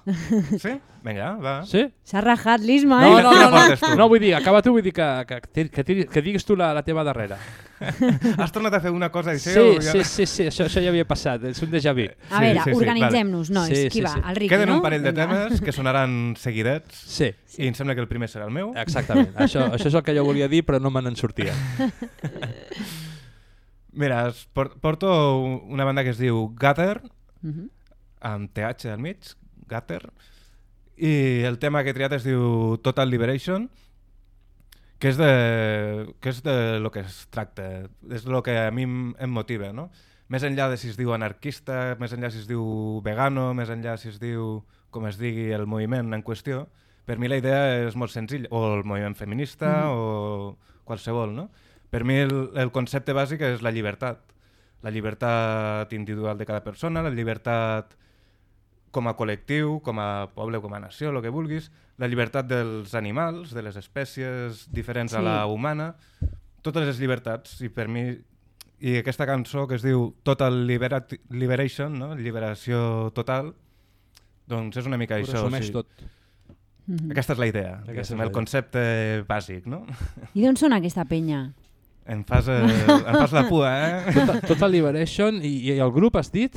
Sí? Vinga, va. Sí? S'ha rajat l'Isma, No, eh? no, no, no, no, vull dir, acaba tu, vull dir que, que, que, que, tiri- que diguis tu la, la teva darrera. Has tornat a fer una cosa així? Sí, ja- sí, sí, sí, això, això ja havia passat, és un déjà vu. A veure, organitzem-nos, nois. Sí, Qui sí, va? sí. El Riqui, Queden no? un parell de temes que sonaran seguidets. Sí. I em sembla que el primer serà el meu. Exactament, això, això és el que jo volia dir, però no me n'en sortia. Mira, porto una banda que es diu Gutter, Mhm. amb TH al mig, Gutter, i el tema que he triat es diu Total Liberation, que és de, que és de lo que es tracta, és lo que a mi em, motiva, no? Més enllà de si es diu anarquista, més enllà si es diu vegano, més enllà si es diu, com es digui, el moviment en qüestió, per mi la idea és molt senzilla, o el moviment feminista, Mhm. o qualsevol, no? Per mi el, el concepte bàsic és la llibertat. La llibertat individual de cada persona, la llibertat com a col·lectiu, com a poble, com a nació, el que vulguis, la llibertat dels animals, de les espècies diferents a Sí. la humana, totes les llibertats, i per mi i aquesta cançó que es diu Total Liberat Liberation, no? Liberació total, doncs és una mica Ho això. resumeix tot. Mhm. Aquesta és la idea, Aquesta és el concepte bàsic, no? I d'on són aquesta penya? Em fas, eh, em fas la pua, eh? Total, Total Liberation i, i el grup has dit?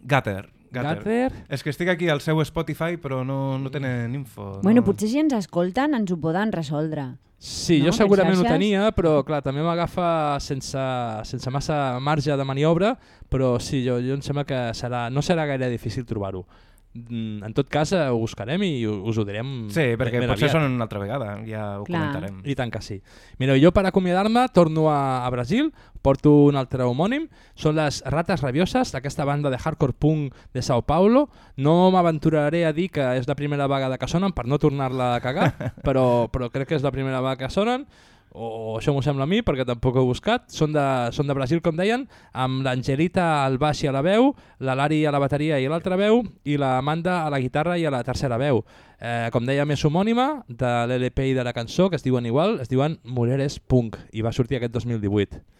Gutter. Gutter. És que estic aquí al seu Spotify, però no, no tenen info. Bueno, no. potser si ens escolten ens ho poden resoldre. Sí, No? jo segurament ho tenia, però clar, també m'agafa sense, sense massa marge de maniobra, però sí, jo, jo em sembla que serà, no serà gaire difícil trobar-ho. Mm, En tot cas, eh, ho buscarem i us ho direm Sí, perquè ben potser aviat. són una altra vegada, ja ho Clar. comentarem. I tant que sí. Mira, jo per acomiadar-me torno a, a Brasil, porto un altre homònim, són les Rates Rabioses, aquesta banda de hardcore punk de Sao Paulo. No m'aventuraré a dir que és la primera vegada que sonen per no tornar-la a cagar, però, però crec que és la primera vegada que sonen, o això m'ho sembla a mi perquè tampoc ho he buscat. Són de, són de Brasil, com deien, amb l'Angelita al baix i a la veu, la Lari a la bateria i a l'altra veu, i la Amanda a la guitarra i a la tercera veu. Eh, com deia, més homònima de l'LP i de la cançó, que es diuen igual, es diuen Mujeres Punk, i va sortir aquest 2018.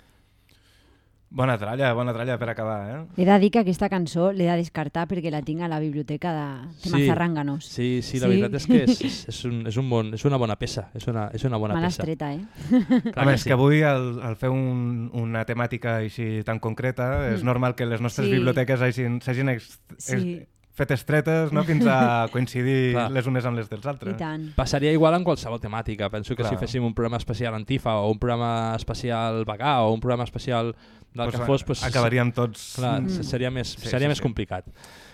Bona tralla, bona tralla per acabar, eh? He de dir que aquesta cançó l'he de descartar perquè la tinc a la biblioteca de, de Mazarránganos. Sí, sí, la veritat és que és, és, un, és, un bon, és una bona peça. És una, és una bona Me l'has peça. treta, eh? A més, que avui al, al fer un, una temàtica així tan concreta, és Mm. normal que les nostres Sí. biblioteques hagin- s'hagin ex, ex, Sí. fet estretes no? fins a coincidir Clar. les unes amb les dels altres. I tant. Passaria igual en qualsevol temàtica. Penso que Clar. si féssim un programa especial Antifa o un programa especial vegà o un programa especial del Pues que fos... Pues, acabaríem tots- Clar, Mm. seria més, Sí, seria sí, més sí. complicat.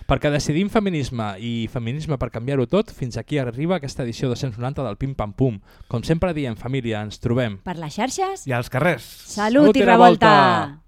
Perquè decidim feminisme i feminisme per canviar-ho tot, fins aquí arriba aquesta edició 290 del Pim Pam Pum. Com sempre diem, família, ens trobem. Per les xarxes, I als carrers. salut, i revolta! revolta!